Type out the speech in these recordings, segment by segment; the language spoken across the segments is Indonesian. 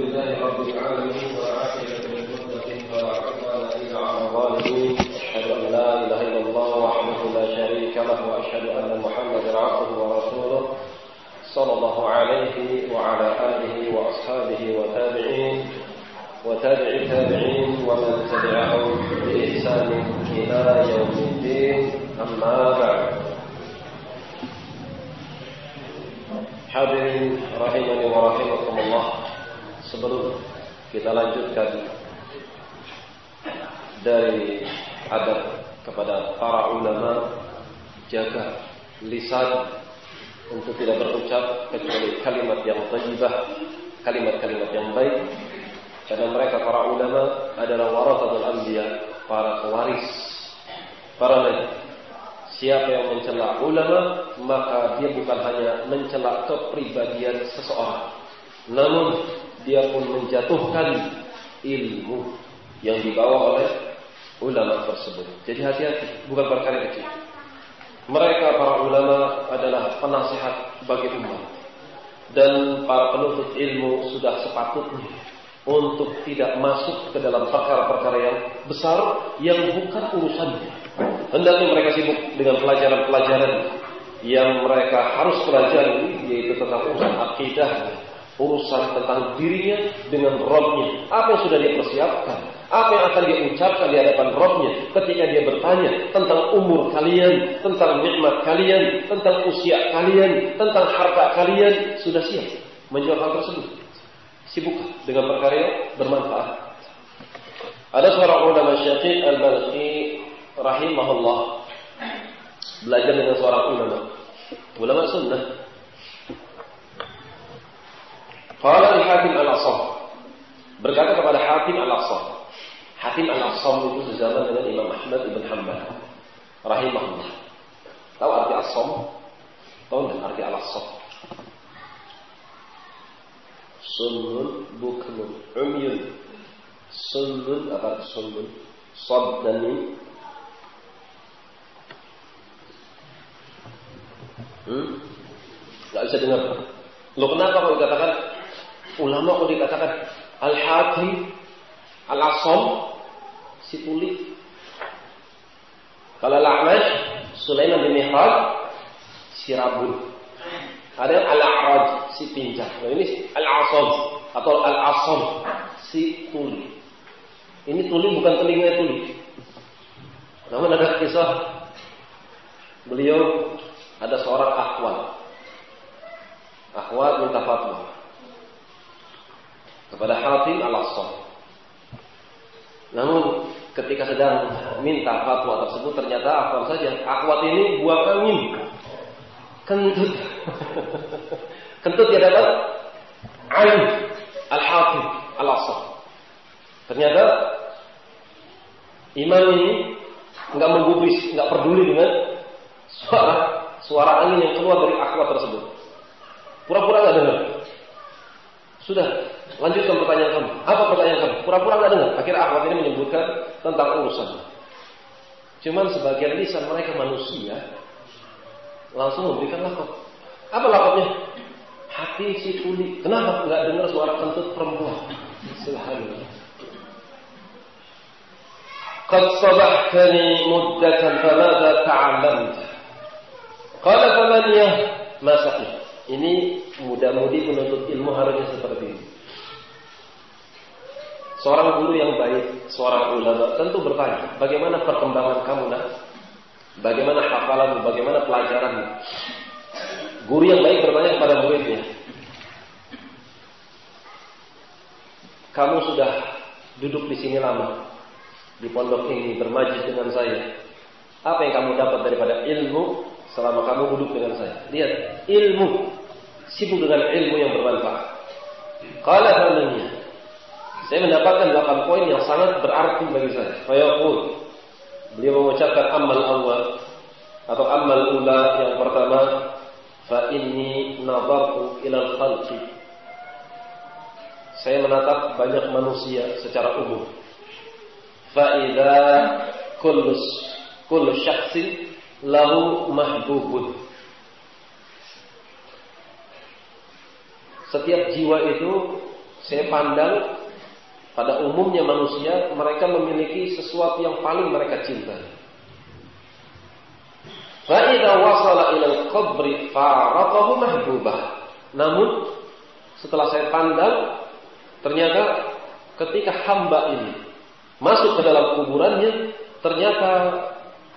لله رب العالمين والعافية للمتقين فلا عدوان إلا على الظالمين. أشهد أن لا إله إلا الله وحده لا شريك له وأشهد أن محمدا عبده ورسوله صلى الله عليه وعلى آله وأصحابه وتابعين وتابع التابعين ومن تبعهم بإحسان إلى يوم الدين. أما بعد. Hadirin rahimani wa rahimakumullah. Sebelum kita lanjutkan dari adab kepada para ulama jaga lisan untuk tidak berucap kecuali kalimat yang thayyibah, kalimat-kalimat yang baik. Karena mereka para ulama adalah warathatul anbiya, para pewaris para nabi. Siapa yang mencela ulama, maka dia bukan hanya mencela kepribadian seseorang, namun dia pun menjatuhkan ilmu yang dibawa oleh ulama tersebut. Jadi hati-hati, bukan perkara kecil. Mereka para ulama adalah penasihat bagi umat. Dan para penuntut ilmu sudah sepatutnya untuk tidak masuk ke dalam perkara-perkara yang besar yang bukan urusannya. Hendaknya mereka sibuk dengan pelajaran-pelajaran yang mereka harus pelajari yaitu tentang urusan akidah, urusan tentang dirinya dengan Robnya. Apa yang sudah dia persiapkan, apa yang akan dia ucapkan di hadapan Robnya ketika dia bertanya tentang umur kalian, tentang nikmat kalian, tentang usia kalian, tentang harta kalian, sudah siap menjawab hal tersebut. Sibuk dengan perkara yang bermanfaat. Ada seorang ulama Syafi'i al-Balqi rahimahullah belajar dengan seorang ulama ulama sunnah Qala al-Hakim al-Asam. Berkata kepada Hakim al-Asam. Hakim al-Asam itu sezaman dengan Imam Ahmad ibn Hanbal. Rahimahullah. Tahu arti asam? Tahu enggak arti al-Asam? Sunnun bukmun umyun. Sunnun apa sunnun Sad dan Hmm? Gak bisa dengar. Lo kenapa kalau dikatakan ulama kalau dikatakan al-hakim, al-asom, si tuli. Kalau al-a'mash, Sulaiman bin Mihraj, si rabun. Ada al-a'raj, si pincang. Nah, ini al-asom atau al-asom, si tuli. Ini tuli bukan telinga tuli. Namun ada kisah beliau ada seorang akhwat. Akhwat minta fatwa kepada Hatim al-Assam. Namun ketika sedang minta fatwa tersebut ternyata akhwat saja. Akhwat ini buang angin. Kentut. Kentut dia dapat ain al-Hatim al-Assam. Ternyata imam ini nggak menggubris, nggak peduli dengan suara suara angin yang keluar dari aqua tersebut. Pura-pura nggak dengar. Sudah, lanjutkan pertanyaan kamu. Apa pertanyaan kamu? Pura-pura nggak dengar. Akhirnya aqua ini menyebutkan tentang urusan. Cuman sebagian lisan mereka manusia langsung memberikan lakop. Apa lakopnya? Hati si tuli. Kenapa nggak dengar suara kentut perempuan? Subhanallah. Qad sabahkani muddatan famadha ta'allamta? Kalau famaniyah masaknya. Ini muda-mudi penuntut ilmu harusnya seperti ini. Seorang guru yang baik, seorang ulama tentu bertanya, bagaimana perkembangan kamu nak? Bagaimana hafalanmu? Bagaimana pelajaranmu? Guru yang baik bertanya kepada muridnya, kamu sudah duduk di sini lama, di pondok ini bermajlis dengan saya. Apa yang kamu dapat daripada ilmu selama kamu duduk dengan saya. Lihat, ilmu. Sibuk dengan ilmu yang bermanfaat. Qala fananya. Saya mendapatkan 8 poin yang sangat berarti bagi saya. Fayaqul. Beliau mengucapkan amal awal atau amal ula yang pertama fa inni nadartu ila khalqi saya menatap banyak manusia secara umum fa idza kullu kullu syakhsin lahu mahbubun. Setiap jiwa itu saya pandang pada umumnya manusia mereka memiliki sesuatu yang paling mereka cintai. Wasala ilal qabri faratahu mahbubah. Namun setelah saya pandang ternyata ketika hamba ini masuk ke dalam kuburannya ternyata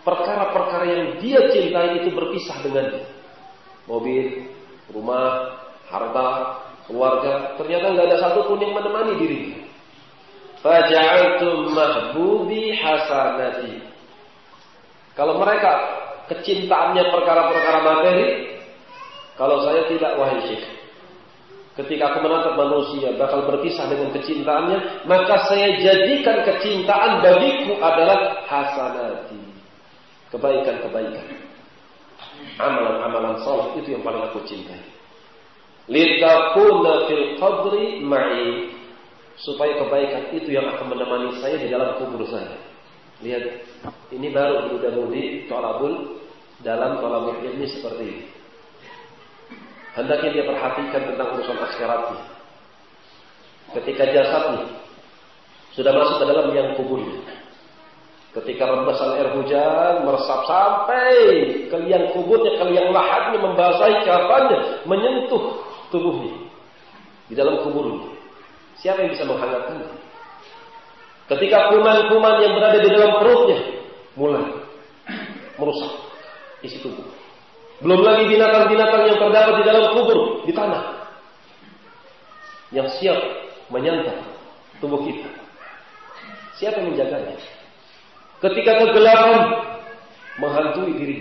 perkara-perkara yang dia cintai itu berpisah dengannya. Mobil, rumah, harta, keluarga, ternyata nggak ada satupun yang menemani dirinya. Faja'altum mahbubi hasanati. Kalau mereka kecintaannya perkara-perkara materi, kalau saya tidak wahai syekh. Ketika aku menatap manusia bakal berpisah dengan kecintaannya, maka saya jadikan kecintaan bagiku adalah hasanati. Kebaikan-kebaikan. Amalan-amalan soleh itu yang paling aku cintai. Litakuna fil qabri ma'i supaya kebaikan itu yang akan menemani saya di dalam kubur saya. Lihat, ini baru mudah-mudi tolabul dalam tolabul ilmi seperti ini. Hendaknya dia perhatikan tentang urusan akhiratnya. Ketika jasadnya sudah masuk ke dalam yang kuburnya. Ketika rembesan air hujan meresap sampai ke liang kuburnya, ke liang lahatnya, membasahi kafannya, menyentuh tubuhnya di dalam kuburnya. Siapa yang bisa menghangatkannya? Ketika kuman-kuman yang berada di dalam perutnya mulai merusak isi tubuh. Belum lagi binatang-binatang yang terdapat di dalam kubur, di tanah. Yang siap menyantap tubuh kita. Siapa yang menjaganya? Ketika kegelapan menghantui diri,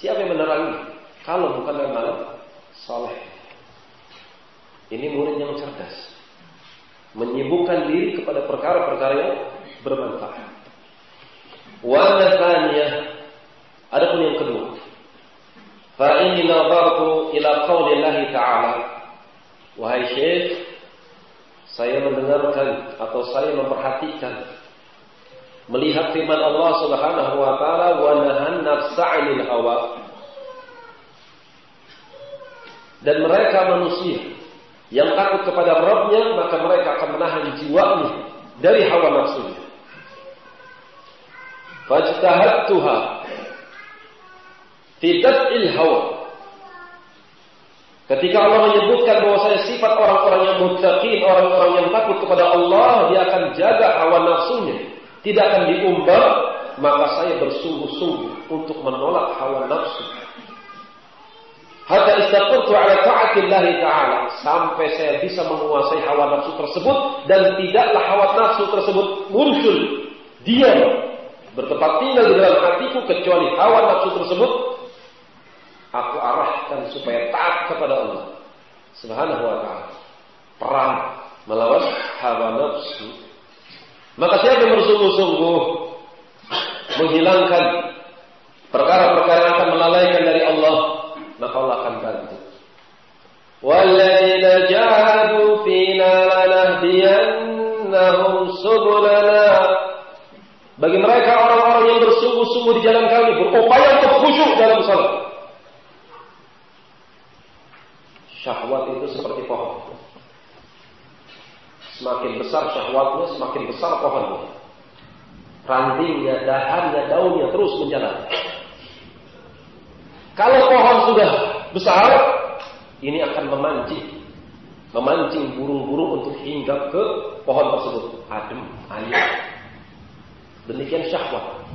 siapa yang menerangi? Kalau bukan anak saleh. Ini murid yang cerdas menyibukkan diri kepada perkara-perkara yang bermanfaat. Wa adapun yang kedua. Fa inni nadartu ila qaulillahi ta'ala. Wahai Syekh, saya mendengarkan atau saya memperhatikan melihat firman Allah Subhanahu wa taala wa nahan nafsa hawa. Dan mereka manusia yang takut kepada Rabbnya maka mereka akan menahan jiwanya dari hawa nafsunya. Fajtahadtuha tidak hawa. Ketika Allah menyebutkan bahwa saya sifat orang-orang yang muttaqin, orang-orang yang takut kepada Allah, dia akan jaga hawa nafsunya, tidak akan diumbar, maka saya bersungguh-sungguh untuk menolak hawa nafsu Hatta istaqurtu ala ta'atillah ta'ala. Sampai saya bisa menguasai hawa nafsu tersebut. Dan tidaklah hawa nafsu tersebut muncul. Dia bertempat tinggal di dalam hatiku. Kecuali hawa nafsu tersebut. Aku arahkan supaya taat kepada Allah. Subhanahu wa ta'ala. Perang melawan hawa nafsu. Maka siapa yang bersungguh-sungguh menghilangkan perkara-perkara yang akan melalaikan dari Allah maka Allah akan bantu. Walladzina jahadu fina lanahdiyannahum subulana. Bagi mereka orang-orang yang bersungguh-sungguh di jalan kami, berupaya untuk khusyuk dalam salat. Syahwat itu seperti pohon. Semakin besar syahwatnya, semakin besar pohonnya. Rantingnya, dahannya, daunnya terus menjalan. Kalau pohon sudah besar, ini akan memancing. Memancing burung-burung untuk hinggap ke pohon tersebut. Adem, ayam. Demikian syahwat.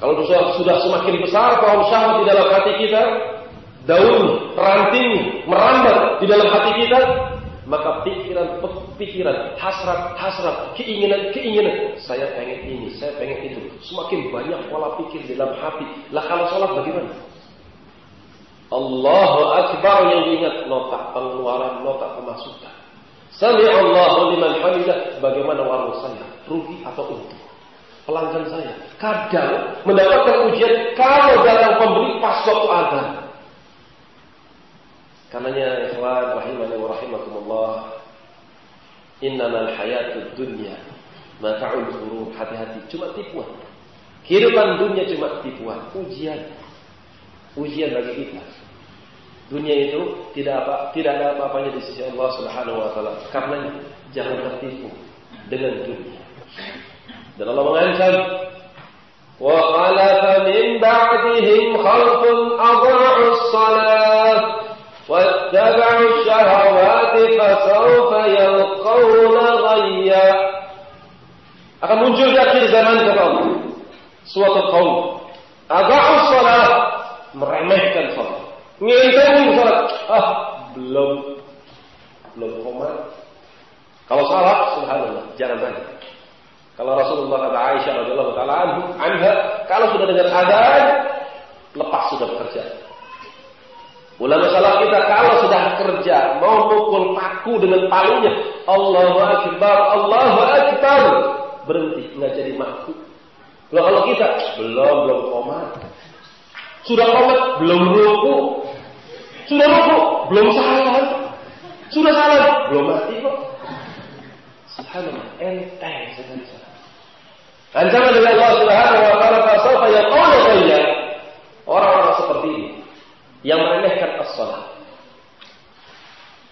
Kalau sudah, sudah semakin besar pohon syahwat di dalam hati kita, daun, ranting merambat di dalam hati kita, maka pikiran pikiran hasrat hasrat keinginan keinginan saya pengen ini saya pengen itu semakin banyak pola pikir di dalam hati lah kalau sholat bagaimana Allahu Akbar yang diingat nota pengeluaran, nota pemasukan. Sami Allahu liman hamidah. Bagaimana warung saya? Rugi atau untung? Pelanggan saya kadang mendapatkan ujian kalau datang pembeli pas waktu azan. Karenanya ikhwan rahimani wa rahimakumullah. Innamal hayatud dunya mata'ul ghurur. Hati-hati, cuma tipuan. Kehidupan dunia cuma tipuan, ujian ujian bagi kita. Dunia itu tidak apa tidak ada apa-apanya di sisi Allah Subhanahu wa taala. Karena Jangan tertipu dengan dunia. Dan Allah mengancam, وخلف من بعدهم خلف أضاعوا الصلاة واتبعوا الشهوات فسوف يلقون غيا akan muncul di akhir zaman kata Allah suatu kaum agak salat meremehkan salat ngintipin salat ah belum. Belum komat kalau salat subhanallah jangan tanya kalau Rasulullah kata Aisyah radhiyallahu taala anha, kalau sudah dengar azan, lepas sudah bekerja. Ulama salah kita kalau sudah kerja mau mukul paku dengan palingnya, Allahu akbar, Allahu akbar, berhenti nggak jadi maku. Loh, kalau kita belum belum komat, sudah komat belum ruku, sudah ruku belum salam, sudah salam belum mati kok. Subhanallah, enteng sekali. Ancaman dari Allah Subhanahu wa taala fasawfa yaqulu ghayya. Orang-orang seperti ini yang meremehkan as-salat.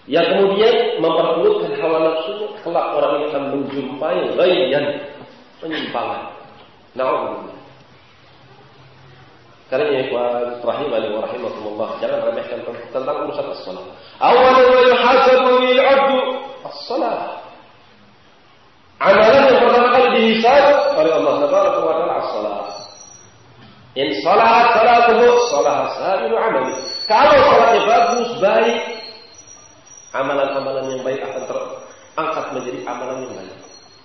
Yang kemudian memperburukkan hawa nafsunya, kelak orang ini akan menjumpai ghayyan, penyimpangan. Nauzubillah. Karena ya ikhwan rahimani wa rahimakumullah, jangan remehkan tentang urusan as-salat. Awal ma yuhasabu lil 'abdu as-salat. Amalan yang pertama kali dihisab oleh Allah Taala adalah as-salat. In salahat salatuhu salahat sa'iru amali. Kalau salatnya bagus, baik, amalan-amalan yang baik akan terangkat menjadi amalan yang baik.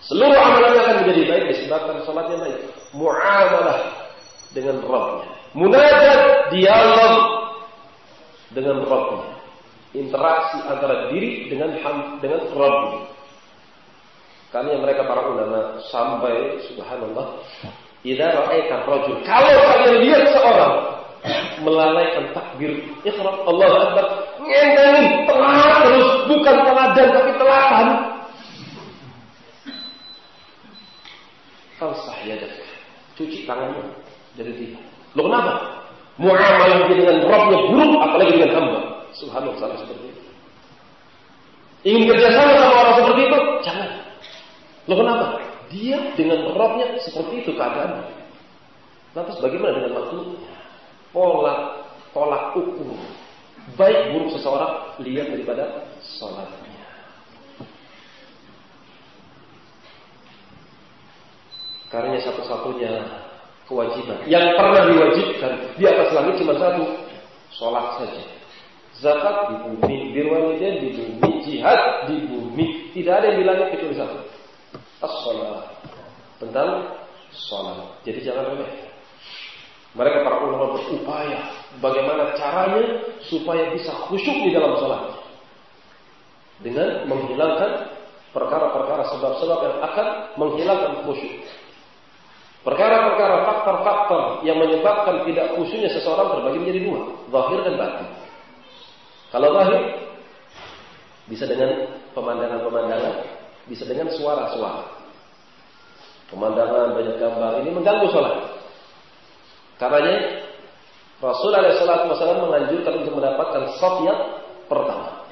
Seluruh amalannya akan menjadi baik disebabkan salatnya baik. Muamalah dengan Rabbnya. Munajat dialog dengan Rabbnya. Interaksi antara diri dengan dengan Rabbnya. Kami yang mereka para ulama sampai subhanallah idza ra'aita rajul kalau kalian lihat seorang melalaikan takbir ikhra Allahu akbar ngentengin telat terus bukan teladan tapi telatan Fansah ya cuci tangannya dari dia lo kenapa muamalah dengan Rabbnya buruk apalagi dengan hamba subhanallah salah seperti itu ingin kerjasama sama orang seperti itu jangan Loh kenapa? Dia dengan Robnya seperti itu keadaannya. Lantas bagaimana dengan makhluknya? Pola, tolak ukur. Baik buruk seseorang lihat daripada sholatnya. Karena satu-satunya kewajiban yang pernah diwajibkan di atas langit cuma satu, sholat saja. Zakat di bumi, birwalidain di bumi, jihad di bumi. Tidak ada yang bilang kecuali satu as-salat. Tentang salat. Jadi jangan remeh. Mereka para ulama berupaya bagaimana caranya supaya bisa khusyuk di dalam salat. Dengan menghilangkan perkara-perkara sebab-sebab yang akan menghilangkan khusyuk. Perkara-perkara faktor-faktor yang menyebabkan tidak khusyuknya seseorang terbagi menjadi dua, zahir dan batin. Kalau zahir bisa dengan pemandangan-pemandangan bisa dengan suara-suara. Pemandangan banyak gambar ini mengganggu sholat. Karenanya Rasulullah SAW menganjurkan untuk mendapatkan sop yang pertama.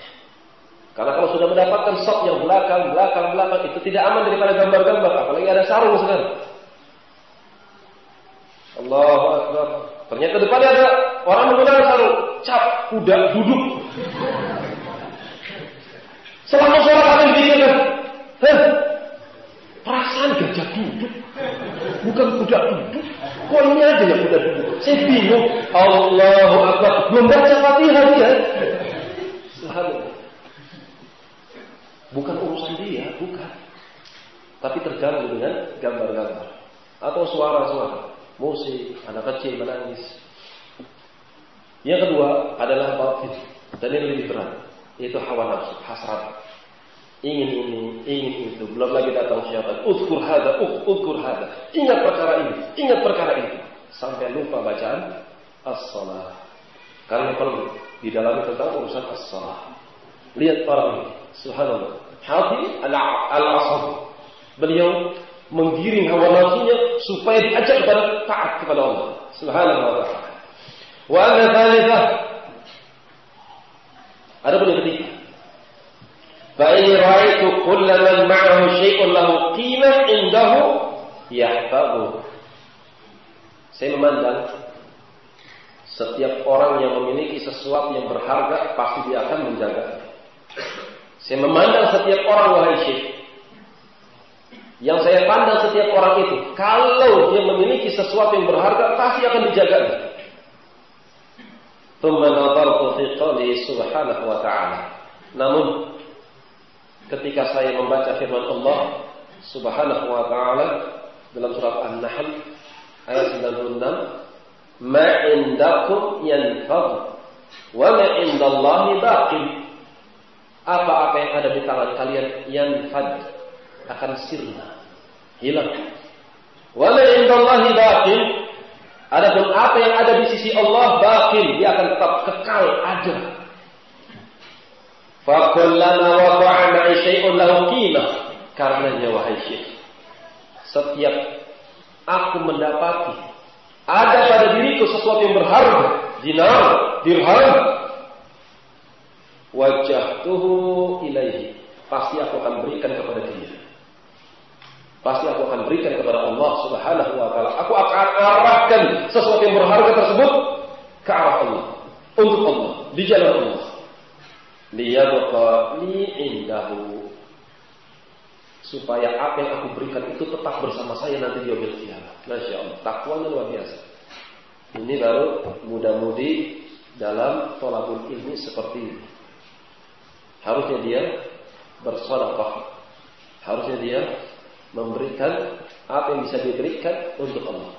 Karena kalau sudah mendapatkan sop yang belakang, belakang, belakang itu tidak aman daripada gambar-gambar, apalagi ada sarung sekarang. Allahu Akbar. Ternyata depannya ada orang menggunakan sarung, cap kuda duduk. Selama sholat ada yang kan? Perasaan gajah duduk. Bukan kuda duduk. Kok ini ada yang kuda duduk? Saya bingung. Allahu Akbar. Belum baca fatihah dia. Bukan urusan dia, bukan. Tapi terganggu dengan gambar-gambar. Atau suara-suara. Musik, anak kecil menangis. Yang kedua adalah batin. Dan ini lebih berat. Yaitu hawa nafsu, hasrat ingin ini, ingin itu, belum lagi datang syaitan. Uzkur hada, uzkur hada. Ingat perkara ini, ingat perkara itu. Sampai lupa bacaan as-salah. Karena kalau di dalam tentang urusan as-salah. Lihat orang ini, subhanallah. Hati al-asab. Beliau menggiring hawa nafsunya supaya diajak kepada taat kepada Allah Subhanahu wa taala. Wa ana thalithah. Ada pun yang ketiga. Fa in ra'aitu kulla ma'ahu syai'un lahu qimah indahu yahfazuh. Saya memandang setiap orang yang memiliki sesuatu yang berharga pasti dia akan menjaga. Saya memandang setiap orang wahai syekh yang saya pandang setiap orang itu, kalau dia memiliki sesuatu yang berharga, pasti akan dijaganya. subhanahu wa ta'ala. Namun, ketika saya membaca firman Allah subhanahu wa ta'ala dalam surat An-Nahl ayat 96, "Ma'indakum yanfad wa ma'indallahi indallahi. Apa-apa yang ada di tangan kalian yanfad akan sirna hilang. Wa ma indallahi baqi adapun apa yang ada di sisi Allah baqi dia akan tetap kekal ada. Fa kullama waqa'a ma'i syai'un lahu qimah. Wahai syekh setiap aku mendapati ada pada diriku sesuatu yang berharga, dinar, dirham, wajah tuhu ilaihi. Pasti aku akan berikan kepada dia. Pasti aku akan berikan kepada Allah Subhanahu wa taala. Aku akan arahkan sesuatu yang berharga tersebut ke arah Allah, untuk Allah, di jalan Allah. Liyabqa li indahu supaya apa yang aku berikan itu tetap bersama saya nanti di yaumil qiyamah. Masya Allah, takwanya luar biasa. Ini baru muda-mudi dalam tolabul ilmi seperti ini. Harusnya dia bersedekah. Harusnya dia memberikan apa yang bisa diberikan untuk Allah.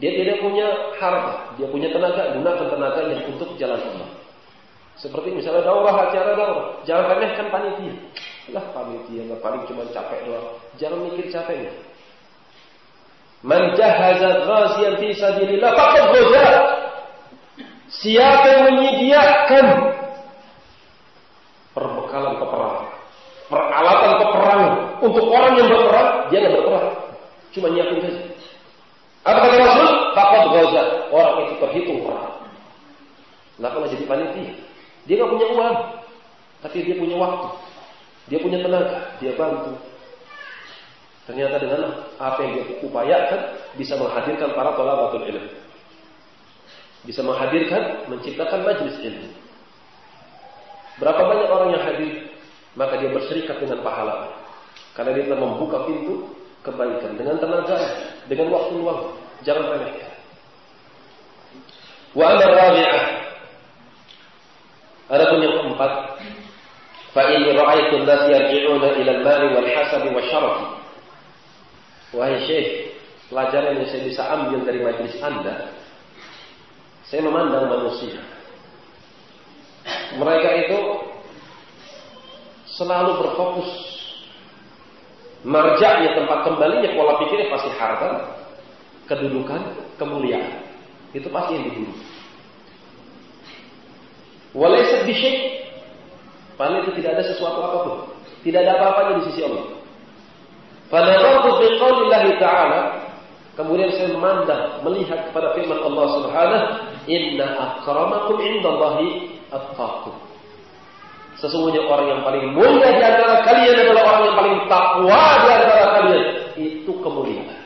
Dia tidak punya harta, dia punya tenaga, gunakan tenaga yang untuk jalan Allah. Seperti misalnya daurah, acara daurah. Jangan remehkan panitia. Lah panitia nggak paling cuma capek doang. Jangan mikir capeknya. Man fi sabilillah faqad. Siapa yang menyediakan perbekalan peperangan, peralatan peperangan untuk orang yang berperang, dia nggak berperang, cuma nyiapin saja. Apa kata Rasul? Faqad ghaza. Orang itu terhitung perang. Kenapa nggak jadi panitia? Dia nggak punya uang, tapi dia punya waktu. Dia punya tenaga, dia bantu. Ternyata dengan apa yang dia upayakan bisa menghadirkan para talabatul ilm. Bisa menghadirkan, menciptakan majelis ilmu. Berapa banyak orang yang hadir, maka dia berserikat dengan pahala Karena dia telah membuka pintu kebaikan dengan tenaga, dengan waktu luang. Jangan remehkan. Wa amar rabi'ah. Adapun yang keempat, fa in ra'aytu an-nas yarji'una ila al-mali wal hasabi wa syarafi. Wahai Syekh, pelajaran yang saya bisa ambil dari majelis Anda, saya memandang manusia. Mereka itu selalu berfokus marjaknya tempat kembalinya pola pikirnya pasti harta, kedudukan, kemuliaan. Itu pasti yang diburu. Walaysa bisyai Padahal itu tidak ada sesuatu apa pun. Tidak ada apa-apanya di sisi Allah. Fanadhartu bi qaulillahi ta'ala Kemudian saya memandang, melihat kepada firman Allah Subhanahu, "Inna akramakum indallahi atqakum." Sesungguhnya orang yang paling mulia di antara kalian adalah orang yang paling takwa di antara kalian. Itu kemuliaan.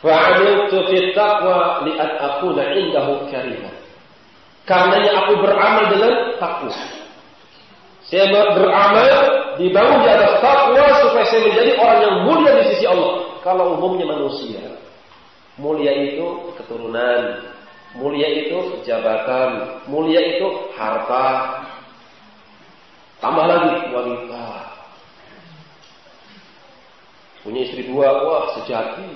Fa'amiltu fi taqwa li'an akuna indahu karimah. Karenanya aku beramal dengan takwa. Saya beramal dibangun di atas takwa supaya saya menjadi orang yang mulia di sisi Allah. Kalau umumnya manusia, mulia itu keturunan, mulia itu jabatan, mulia itu harta. Tambah lagi wanita. Punya istri dua, wah sejati.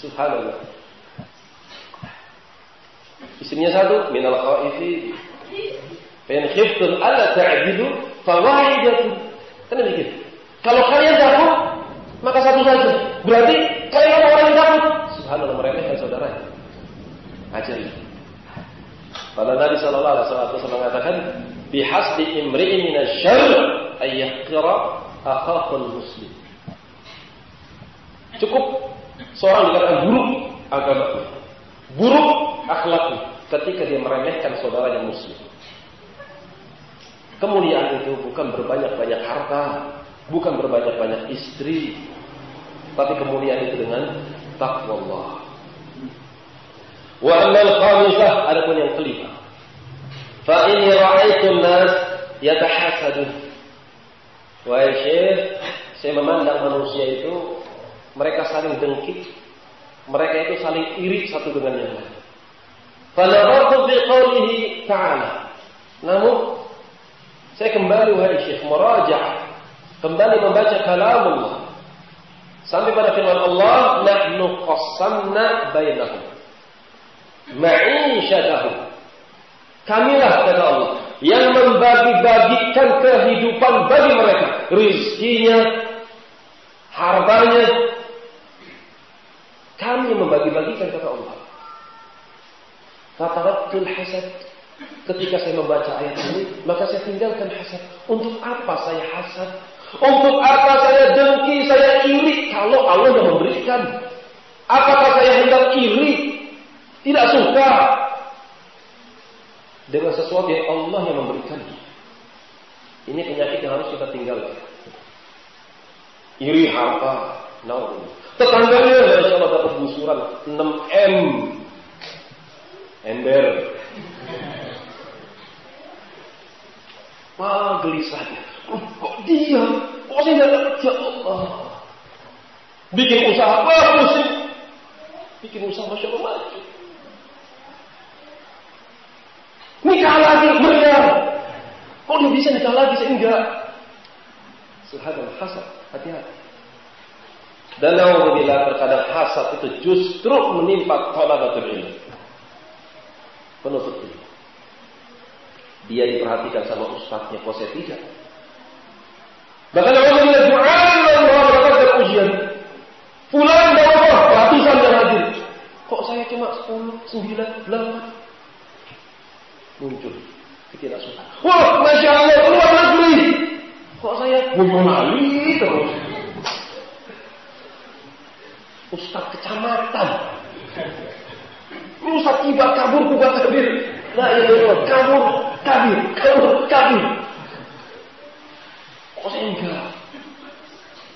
Subhanallah. Istrinya satu, minal khaifi. Fa in khiftum alla ta'dilu fawahidatun. Kan demikian. Kalau kalian takut, maka satu saja. Berarti kalian orang yang takut. Subhanallah meremehkan saudara. Ajar. Pada Nabi Shallallahu Alaihi Wasallam mengatakan, bihasbi imri'in minasyarr ayyakira akhahul muslim. Cukup seorang dikatakan buruk agamanya buruk akhlaknya. ketika dia meremehkan saudaranya muslim. Kemuliaan itu bukan berbanyak-banyak harta, bukan berbanyak-banyak istri, tapi kemuliaan itu dengan takwa Allah. Wa amal khamisah adapun yang kelima. Fa inni ra'aitu nas yatahasadun. Wahai Syekh, saya memandang manusia itu mereka saling dengki, mereka itu saling iri satu dengan yang lain. Fanadartu bi qawlihi ta'ala. Namun saya kembali wahai Syekh merajah kembali membaca kalam Allah sampai pada firman Allah nahnu qassamna bainahum. Ma'isyatahum kamilah kata Allah yang membagi-bagikan kehidupan bagi mereka. Rizkinya hartanya. Kami membagi-bagikan kata Allah. Fataratul hasad. Ketika saya membaca ayat ini, maka saya tinggalkan hasad. Untuk apa saya hasad? Untuk apa saya dengki, saya iri kalau Allah yang memberikan? Apakah saya hendak iri? Tidak suka dengan sesuatu yang Allah yang memberikan. Ini penyakit yang harus kita tinggalkan. Iri harta, no. Tetangganya, Masya Allah dapat busuran 6 M. Ember. Wah gelisahnya. Oh, kok dia? Kok saya tidak kerja? Allah. Bikin usaha bagus sih. Bikin usaha Masya Allah maju. Nikah lagi, benar. Kok dia bisa nikah lagi, saya enggak. Subhanallah, hasad. Hati-hati. Dan Alhamdulillah terkadang hasad itu justru menimpa talabatul ilmu. Penutup ilmu. Dia diperhatikan sama ustadznya, kok saya tidak. Bahkan Allah Tuhan Allah mendapatkan ujian. Fulan dan Allah ratusan yang hadir. Kok saya cuma 10, 9, 8? Muncul ketidaksukaan. Wah, masya Allah keluar negeri. Kok saya Boyolali terus? Ustadz kecamatan. Ustadz tiba kabur kubah kabir. Nah, ini kabur kabir, kabur, kabir. Kok saya enggak?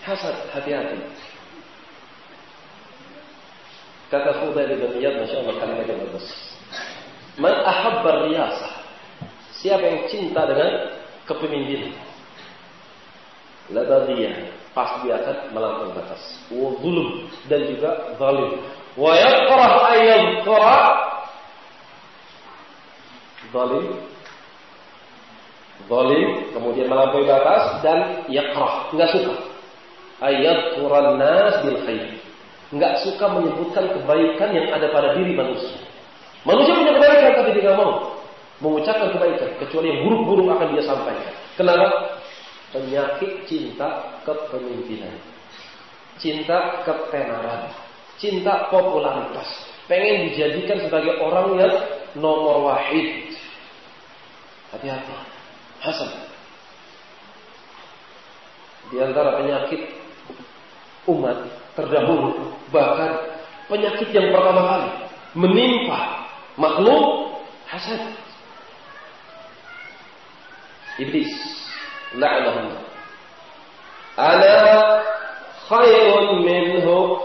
Hasad, hati-hati. Kata Fudail bin Iyad, Masya Allah kalimat yang bagus. Man ahabbar riyasah. Siapa yang cinta dengan kepemimpinan? Labadiyah. Pasti akan melampaui batas. Wa zulum. Dan juga zalim. Wa yakrah ayyam zalim zalim, kemudian melampaui batas dan yakrah, enggak suka. Ayat nas bil khair. Enggak suka menyebutkan kebaikan yang ada pada diri manusia. Manusia punya kebaikan tapi enggak mau mengucapkan kebaikan kecuali yang buruk-buruk akan dia sampaikan. Kenapa? Penyakit cinta kepemimpinan. Cinta ketenaran. Cinta popularitas. Pengen dijadikan sebagai orang yang nomor wahid. Hati-hati hasan. Di antara penyakit umat terdahulu, bahkan penyakit yang pertama kali menimpa makhluk hasad. Iblis la'anahullah. Ana khairun minhu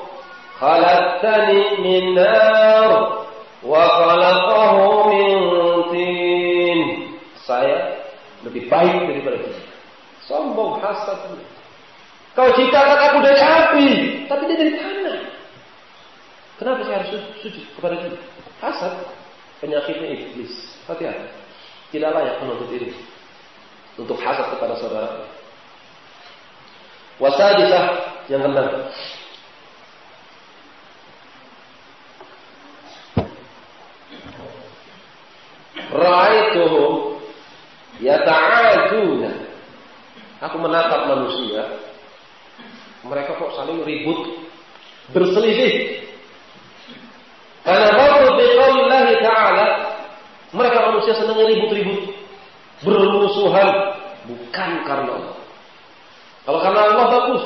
khalaqtani min nar wa khalaqahu baik daripada dia. Sombong, hasad. Kau ciptakan aku dari api, tapi dia dari tanah. Kenapa saya harus sujud kepada dia? Hasad, penyakitnya iblis. Hati-hati. Tidak layak menuntut diri untuk hasad kepada saudara. Wasadisah yang benar. Ra'aituhum Yata'aduna. Aku menatap manusia. Mereka kok saling ribut. Berselisih. Karena waktu biqaulillahi ta'ala. Mereka manusia senang ribut-ribut. Bermusuhan. Bukan karena Allah. Kalau karena Allah bagus.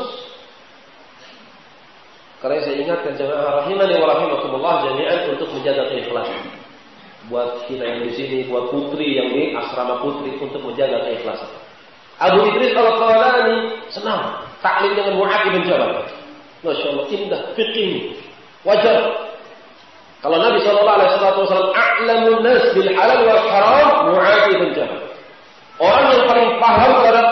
Karena saya ingatkan jemaah rahimani wa rahimakumullah jami'an untuk menjaga keikhlasan. Buat kita yang di sini, buat putri yang di asrama putri untuk menjaga keikhlasan. Abu Idris al-Qawlani senang taklim dengan Mu'ad bin Jabal. Masya Allah, indah, fikih, wajar. Kalau Nabi Shallallahu Alaihi Wasallam a'lamun nas bil halal wal haram Mu'ad bin Jabal. Orang yang paling paham terhadap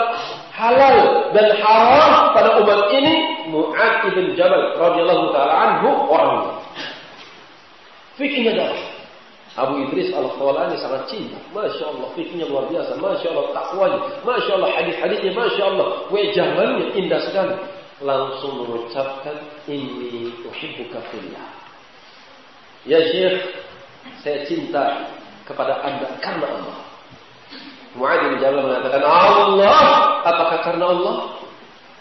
halal dan haram pada umat ini Mu'ad bin Jabal radhiyallahu taala anhu orang ini. Fikihnya. Abu Idris Al-Khawlani sangat cinta. Masya Allah, fikirnya luar biasa. Masya Allah, takwanya. Masya Allah, hadis-hadisnya. Masya Allah, wejangannya indah sekali. Langsung mengucapkan, Ini uhibbuka fillah. Ya Syekh, saya cinta kepada anda karena Allah. Mu'ad bin Jabal mengatakan, Allah, apakah karena Allah?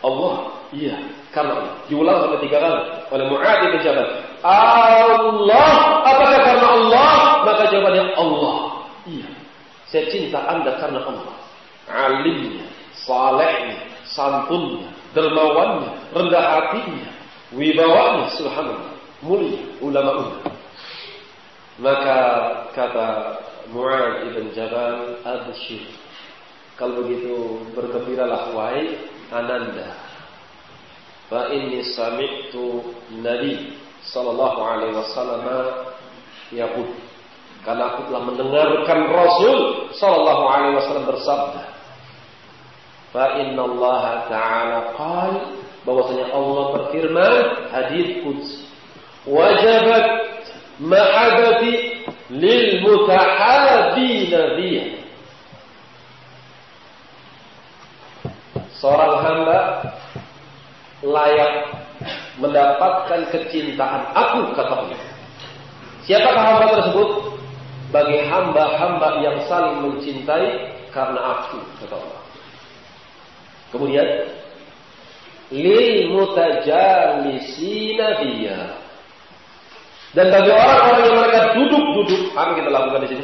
Allah, iya, karena Allah. Diulang sampai tiga kali oleh Mu'ad bin Jabal. Allah, apakah karena Allah? Maka jawabannya Allah. Iya, saya cinta anda karena Allah. Alimnya, salehnya, santunnya, dermawannya, rendah hatinya, wibawanya, subhanallah, mulia, ulama-ulama. Maka kata Mu'ad ibn Jabal Abshir Kalau begitu bergembiralah wahai Ananda Fa inni sami'tu Nabi Sallallahu alaihi wasallam Yaqud Karena aku telah mendengarkan Rasul Sallallahu alaihi wasallam bersabda Fa inna Allah Ta'ala qal bahwasanya Allah berfirman hadis quds wajabat mahabbati lil mutahabina dia. Seorang hamba layak mendapatkan kecintaan aku kata Allah. Siapakah hamba tersebut? Bagi hamba-hamba yang saling mencintai karena aku kata Allah. Kemudian lil mutajalisina dia dan bagi orang-orang yang mereka duduk-duduk, apa kita lakukan di sini?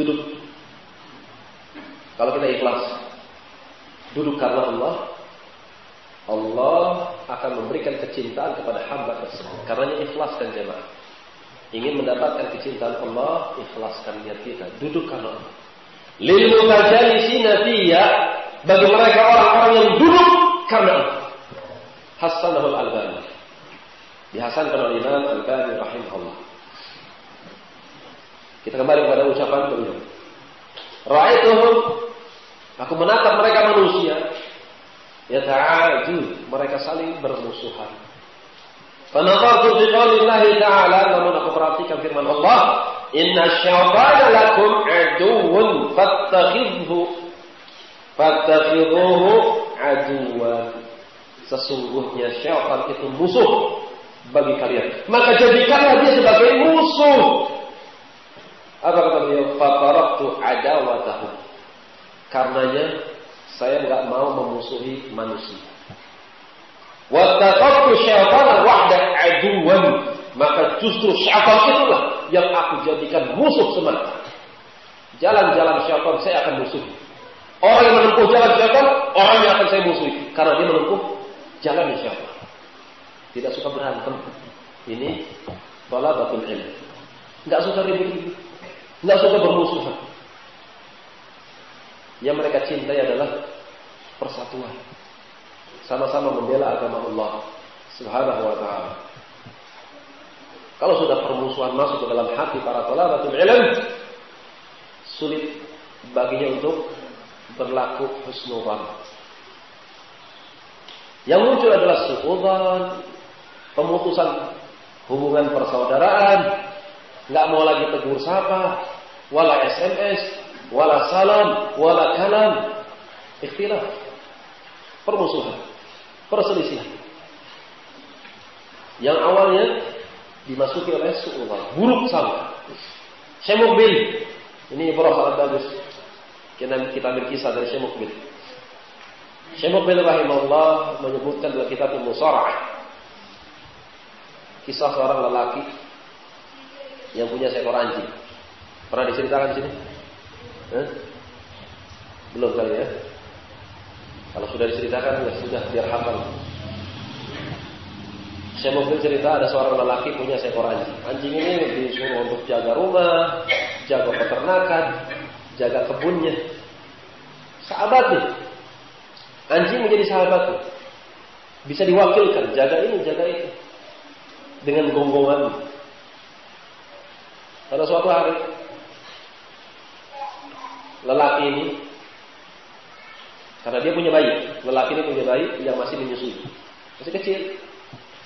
Duduk. Kalau kita ikhlas, duduk karena Allah, Allah akan memberikan kecintaan kepada hamba tersebut. Karena ikhlaskan jemaah. Ingin mendapatkan kecintaan Allah, ikhlaskan niat kita. Duduk karena Allah. Lil mutajalisina fiyya bagi mereka orang-orang yang duduk karena Allah. Hasanahul Albani dihasankan oleh Imam Al-Bani rahimahullah. Kita kembali kepada ucapan beliau. Ra'aituhum aku menatap mereka manusia ya ta'aju mereka saling bermusuhan. Fanadhartu fi qaulillahi ta'ala namun aku perhatikan firman Allah, "Inna syaitana lakum aduwwun fattakhidhu fattakhidhuhu aduwwan." Sesungguhnya syaitan itu musuh bagi kalian. Maka jadikanlah dia sebagai musuh. Apa kata beliau? Fataraktu adawatahu. Karenanya saya nggak mau memusuhi manusia. Wattaqabtu syaitana wahda aduwan. Maka justru syaitan itulah yang aku jadikan musuh semata. Jalan-jalan syaitan saya akan musuhi. Orang yang menempuh jalan syaitan, orang yang akan saya musuhi. Karena dia menempuh jalan syaitan. Tidak suka berantem. Ini talabatul ilm. Tidak suka ribut-ribut. Tidak suka bermusuhan. Yang mereka cintai adalah persatuan. Sama-sama membela agama Allah Subhanahu wa taala. Kalau sudah permusuhan masuk ke dalam hati para talabatul ilm, sulit baginya untuk berlaku husnudzan. Yang muncul adalah suudzan, pemutusan hubungan persaudaraan, nggak mau lagi tegur sapa, wala SMS, wala salam, wala kalam, ikhtilaf, permusuhan, perselisihan. Yang awalnya dimasuki oleh su'ullah, buruk sama. Syekh Mukbil, ini ibrah sangat bagus. Kita, kita ambil kisah dari Syekh Mukbil. Syekh Mukbil rahimahullah menyebutkan dalam kitab Musara'ah kisah seorang lelaki yang punya seekor anjing. Pernah diceritakan di sini? Eh? Belum kali ya? Kalau sudah diceritakan ya sudah biar hafal. Saya mau cerita ada seorang lelaki punya seekor anjing. Anjing ini disuruh untuk jaga rumah, jaga peternakan, jaga kebunnya. Sahabatnya. Anjing menjadi sahabatnya. Bisa diwakilkan, jaga ini, jaga itu. Dengan gonggongan. Pada suatu hari, lelaki ini, karena dia punya bayi, lelaki ini punya bayi yang masih menyusui. Masih kecil,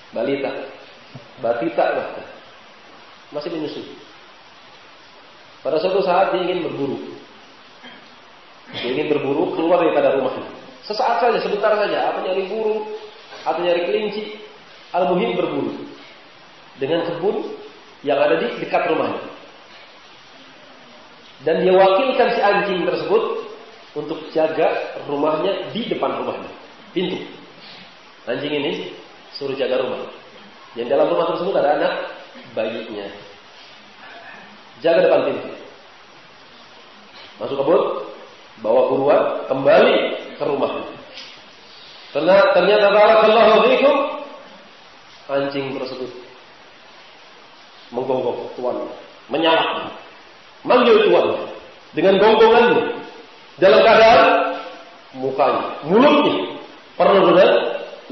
balita, batita bahkan. Masih menyusui. Pada suatu saat dia ingin berburu. Dia ingin berburu keluar daripada rumahnya. Sesaat saja, sebentar saja. Atau nyari burung, atau nyari kelinci. Al-Muhim berburu. Dengan kebun yang ada di dekat rumahnya. Dan dia wakilkan si anjing tersebut untuk jaga rumahnya di depan rumahnya. Pintu. Anjing ini suruh jaga rumah. Yang dalam rumah tersebut ada anak bayinya. Jaga depan pintu. Masuk kebun, bawa buruan, kembali ke rumah. Ternyata, ternyata fikum anjing tersebut menggonggong tuan, menyalak, manggil tuan dengan gonggongannya dalam keadaan mukanya, mulutnya penuh dengan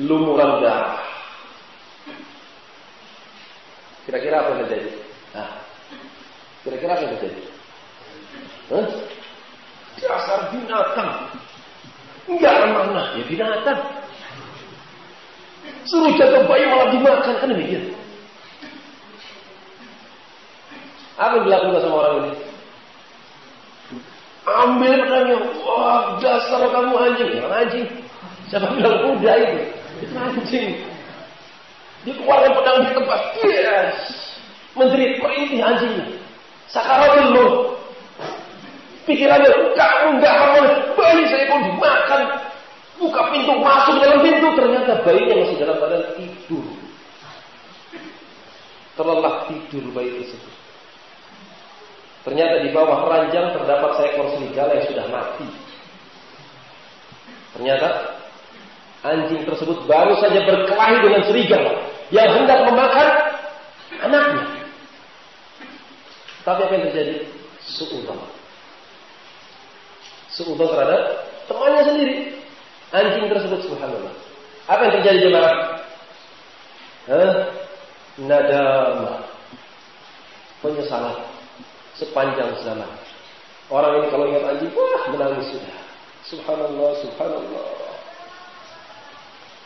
lumuran darah. Kira-kira apa yang terjadi? Kira-kira apa yang terjadi? Hah? Dasar binatang. Enggak mana ya binatang. Suruh jaga bayi malah dimakan kan demikian. Apa yang dilakukan sama orang ini? Ambil pedangnya. Wah, dasar kamu anjing. Ya, anjing. Siapa bilang kuda itu? Itu anjing. Dia keluarkan pedang di tempat. Yes. Menteri perintih anjingnya. Sakaratul maut. Pikirannya, kamu nggak boleh. Bayi saya pun dimakan. Buka pintu, masuk dalam pintu. Ternyata bayinya masih dalam badan tidur. Terlelap tidur bayi tersebut. Ternyata di bawah ranjang terdapat seekor serigala yang sudah mati. Ternyata anjing tersebut baru saja berkelahi dengan serigala yang hendak memakan anaknya. Tapi apa yang terjadi? Su'udah. Su'udah terhadap temannya sendiri. Anjing tersebut subhanallah. Apa yang terjadi jemaah? Hah? Nadamah. Penyesalan sepanjang zaman. Orang ini kalau ingat anjing, wah menangis sudah. Subhanallah, subhanallah.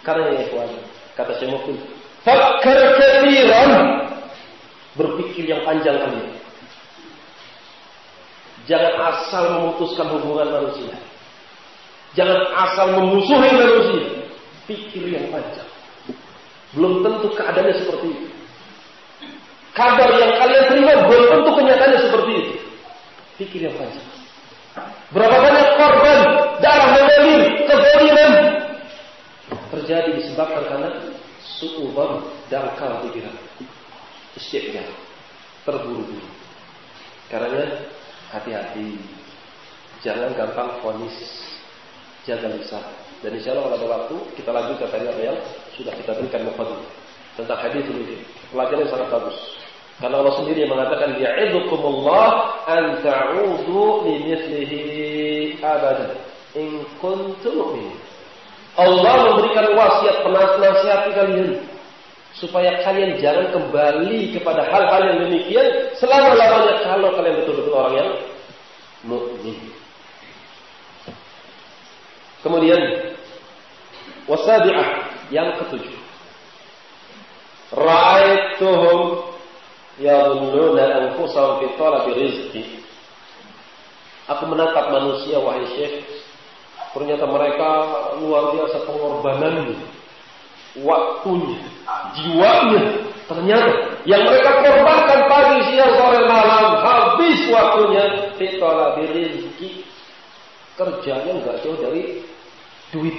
Karena ya ikhwan, kata Syekh Mukmin, fakkar kathiran. Berpikir yang panjang kali. Jangan asal memutuskan hubungan manusia. Jangan asal memusuhi manusia. Pikir yang panjang. Belum tentu keadaannya seperti itu. Kabar yang kalian terima belum tentu kenyataannya seperti itu. Pikir yang panjang. Berapa banyak korban darah mengalir kezaliman terjadi disebabkan karena suuban dangkal pikiran. Istiqjal. Terburu-buru. Karena hati-hati. Jangan gampang fonis. Jaga lisan. Dan insya Allah kalau waktu kita lanjut tadi apa yang sudah kita berikan mukaddimah tentang hadis ini. Pelajaran yang sangat bagus. Karena Allah sendiri yang mengatakan ya'idukumullah an ta'udu limithlihi abadan in kuntum Allah memberikan wasiat penasihat kalian supaya kalian jangan kembali kepada hal-hal yang demikian selama-lamanya kalau kalian betul-betul orang yang mukmin. Kemudian wasabi'ah yang ketujuh. Ra'aituhum yadhunnuna anfusahum fi talabi rizqi. Aku menatap manusia wahai Syekh, ternyata mereka luar biasa pengorbanan waktunya, jiwanya. Ternyata yang mereka korbankan pagi, siang, sore, malam, habis waktunya fi talabi rizqi. Kerjanya nggak jauh dari duit.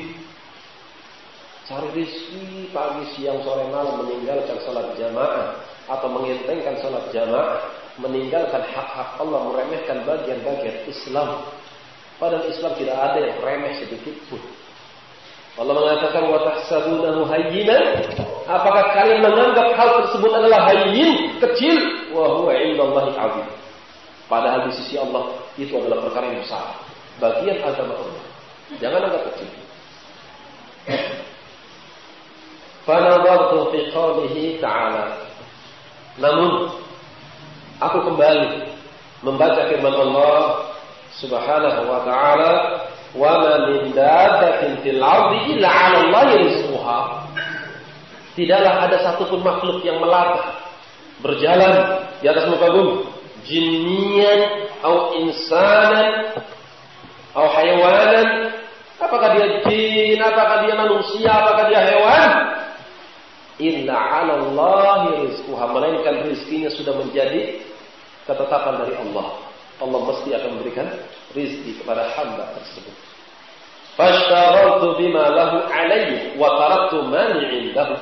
Cari rizki pagi, siang, sore, malam meninggalkan salat jamaah atau mengentengkan sholat jamaah, meninggalkan hak-hak Allah, meremehkan bagian-bagian Islam. Padahal Islam tidak ada yang remeh sedikit pun. Allah mengatakan wa tahsabunahu hayyinan. Apakah kalian menganggap hal tersebut adalah hayyin kecil? Wa huwa indallahi azim. Padahal di sisi Allah itu adalah perkara yang besar. Bagian agama Allah. Jangan anggap kecil. Fanadartu fi qawlihi ta'ala namun aku kembali membaca firman Allah Subhanahu wa taala wa ma min dabbatin fil ardi illa 'ala Allah rizquha. Tidaklah ada satupun makhluk yang melata berjalan di atas muka bumi, jinnian atau insanan atau hayawanan, apakah dia jin, apakah dia manusia, apakah dia hewan, illa 'ala Allah rizquha, melainkan rezekinya sudah menjadi ketetapan dari Allah. Allah mesti akan memberikan rizki kepada hamba tersebut. Fashtaraltu bima lahu alayhi wa taraktu mani indahu.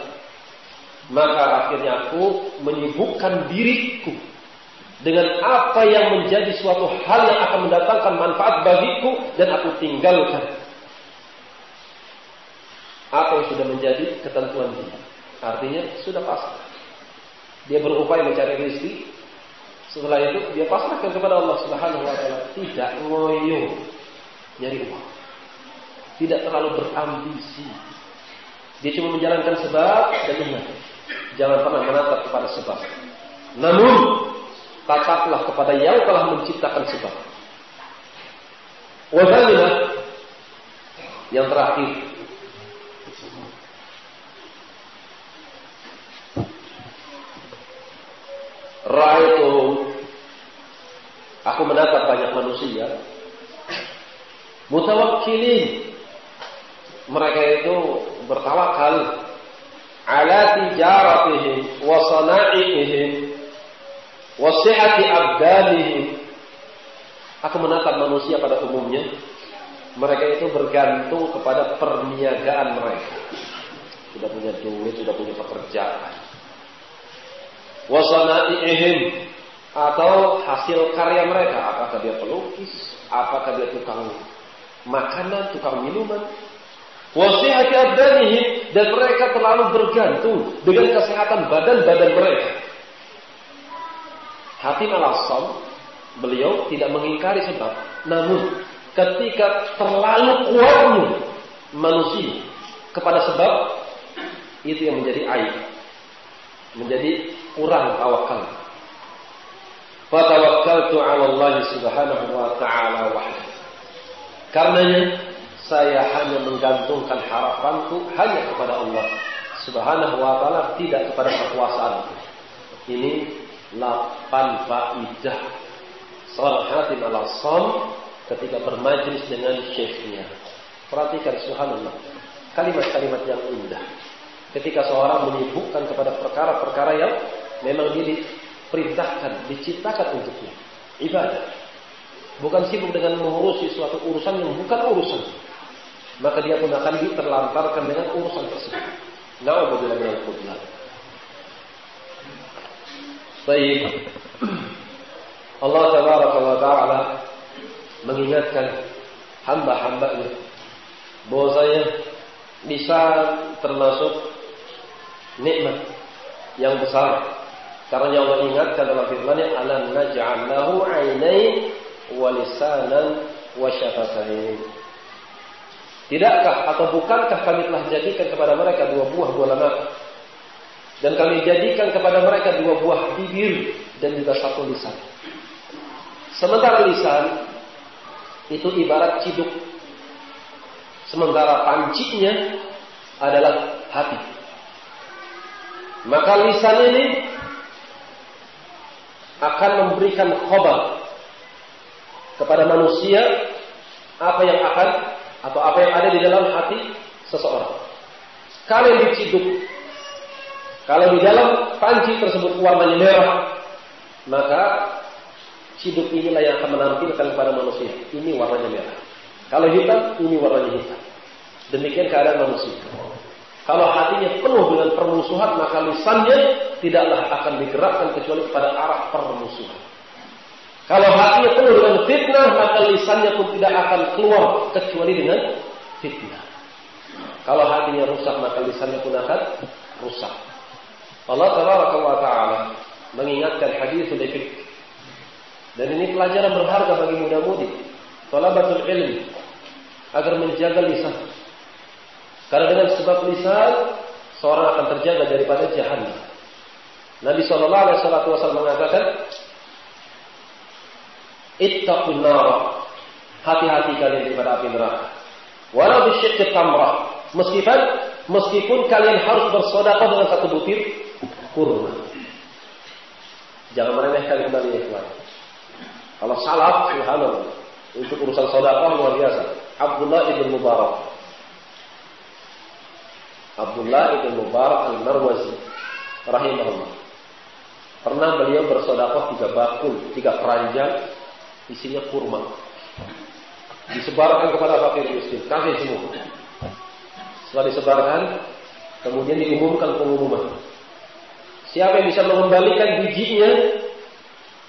Maka akhirnya aku menyibukkan diriku dengan apa yang menjadi suatu hal yang akan mendatangkan manfaat bagiku dan aku tinggalkan apa yang sudah menjadi ketentuan dia. Artinya sudah pasti. Dia berupaya mencari rezeki, setelah itu dia pasrahkan kepada Allah Subhanahu wa taala, tidak ngoyo nyari uang. Tidak terlalu berambisi. Dia cuma menjalankan sebab dan ingat, jangan pernah menatap kepada sebab. Namun, tataplah kepada yang telah menciptakan sebab. Wadhamina yang terakhir Ra'aitu. Aku menatap banyak manusia. Mutawakkilin mereka itu bertawakal. Ala tijaratihim wa sana'ihim abdanihim aku menatap manusia pada umumnya. Mereka itu bergantung kepada perniagaan mereka. Sudah punya duit sudah punya pekerjaan wa sana'ihim atau hasil karya mereka. Apakah dia pelukis, apakah dia tukang makanan, tukang minuman. Wasihati dan mereka terlalu bergantung dengan kesehatan badan-badan mereka. Hatim al beliau tidak mengingkari sebab, namun ketika terlalu kuatnya manusia kepada sebab itu yang menjadi aib, menjadi kurang tawakal Fatawakkaltu 'ala Allah Subhanahu wa taala wahdahu. Karenanya saya hanya menggantungkan harapanku hanya kepada Allah Subhanahu wa taala tidak kepada kekuasaan. Ini lapan faidah seorang hatim al som ketika bermajlis dengan syekhnya. Perhatikan subhanallah kalimat-kalimat yang indah. Ketika seorang menyibukkan kepada perkara-perkara yang memang dia perintahkan, diciptakan untuknya. Ibadah. Bukan sibuk dengan mengurusi suatu urusan yang bukan urusan. Maka dia pun akan diterlantarkan dengan urusan tersebut. Na'udzubillah minal khudlan. Baik. Allah wa ta'ala mengingatkan hamba-hambanya bahwasanya bisa termasuk nikmat yang besar karena Allah ingatkan dalam firman-Nya, "Alam naj'al lahu 'ainain wa lisanan wa syafatain." Tidakkah atau bukankah kami telah jadikan kepada mereka dua buah bola mata? Dan kami jadikan kepada mereka dua buah bibir dan juga satu lisan. Sementara lisan itu ibarat ciduk. Sementara pancinya adalah hati. Maka lisan ini akan memberikan khobar kepada manusia apa yang akan atau apa yang ada di dalam hati seseorang. Kalau yang diciduk, kalau di dalam panci tersebut warnanya merah, maka ciduk inilah yang akan menampilkan kepada manusia. Ini warnanya merah. Kalau hitam, ini warnanya hitam. Demikian keadaan manusia. Kalau hatinya penuh dengan permusuhan, maka lisannya tidaklah akan digerakkan kecuali pada arah permusuhan. Kalau hatinya penuh dengan fitnah, maka lisannya pun tidak akan keluar kecuali dengan fitnah. Kalau hatinya rusak maka lisannya pun akan rusak. Allah Taala mengingatkan hadis Ifk. Dan ini pelajaran berharga bagi muda-mudi, talabatul ilmi agar menjaga lisan. Karena dengan sebab lisan seorang akan terjaga daripada jahanam. Nabi Shallallahu Alaihi Wasallam mengatakan, Ittaqun nar. Hati-hati kalian daripada api neraka. Walau bisyikki tamrah. Meskipun meskipun kalian harus bersedekah dengan satu butir kurma. Jangan meremehkan kembali ya kawan. Kalau salah, subhanallah. Untuk urusan sedekah luar biasa. Abdullah ibn Mubarak. Abdullah ibn Mubarak al-Marwazi rahimahullah. Pernah beliau bersedekah tiga bakul, tiga keranjang isinya kurma. Disebarkan kepada fakir miskin, kasih semua. Setelah disebarkan, kemudian diumumkan pengumuman. Siapa yang bisa mengembalikan bijinya,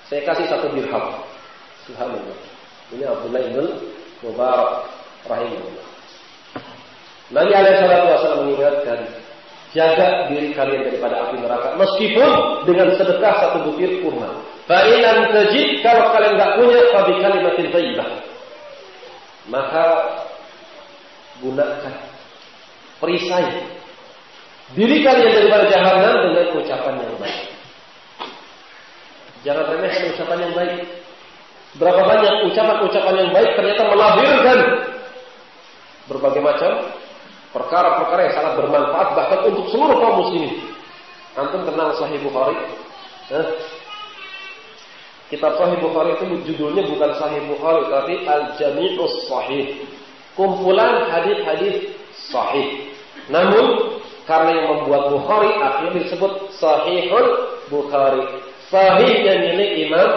saya kasih satu dirham. Subhanallah. Ini Abdullah ibn Mubarak rahimahullah. Nabi wasallam mengingatkan, jaga diri kalian daripada api neraka meskipun dengan sedekah satu butir kurma. Fa'ilam tajid kalau kalian nggak punya fabi kalimatin thayyibah. Maka gunakan perisai diri kalian daripada jahanam dengan ucapan yang baik. Jangan remehkan ucapan yang baik. Berapa banyak ucapan-ucapan yang baik ternyata melahirkan berbagai macam perkara-perkara yang sangat bermanfaat bahkan untuk seluruh kaum muslimin. Antum kenal Sahih Bukhari? Eh? Kitab Sahih Bukhari itu judulnya bukan Sahih Bukhari tapi Al-Jami'us Sahih. Kumpulan hadis-hadis sahih. Namun karena yang membuat Bukhari akhirnya disebut Sahihul Bukhari. Sahih yang milik Imam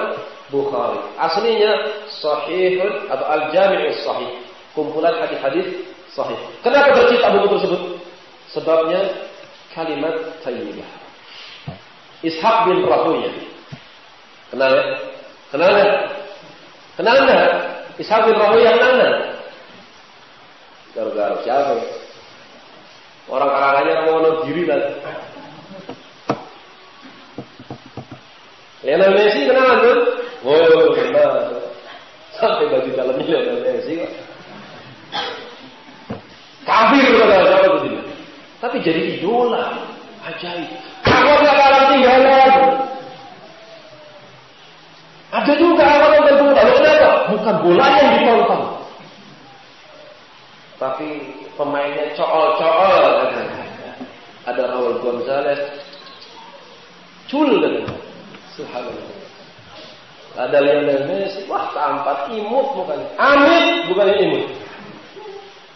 Bukhari. Aslinya Sahihul atau Al-Jami'us Sahih. Kumpulan hadis-hadis sahih. Kenapa tercipta buku tersebut? Sebabnya kalimat tayyibah. Ishaq bin Rahuya. Kenal ya? Kenal ya? Kenal enggak? Ishaq bin Rahuya mana? Gara-gara siapa ya? Orang karangannya mau diri tadi. Lionel Messi kenal tuh? Oh, kenal. Sampai baju dalamnya Lionel Messi kok. Kafir siapa begini. Tapi jadi idola. Ajaib. Nggak kalah tinggalan. Ada juga orang nonton bola. Lalu kenapa? Bukan bola yang ditonton. Tapi pemainnya cool-cool. Ada Raul Gonzalez. Cul. Subhanallah. Ada Lionel Messi. Wah, tampak imut bukan. Amit bukan imut.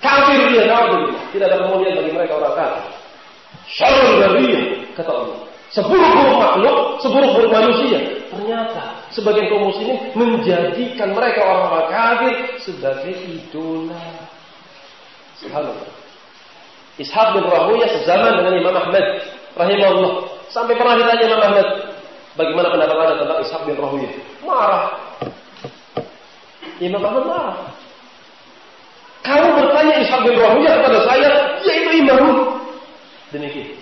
Kafir dia, naudzubillah. Tidak ada kemuliaan bagi mereka orang kafir. Syarul bariyah, kata Allah. Seburuk-buruk makhluk, seburuk-buruk manusia. Ternyata sebagian kaum muslimin menjadikan mereka orang-orang kafir sebagai idola. Subhanallah. Ishaq bin Rahuya sezaman dengan Imam Ahmad rahimahullah. Sampai pernah ditanya Imam Ahmad, bagaimana pendapat Anda tentang Ishaq bin Rahuya? Marah. Imam Ahmad marah. Kamu bertanya Ishaq bin Rahuya kepada saya, yaitu imam. Demikian.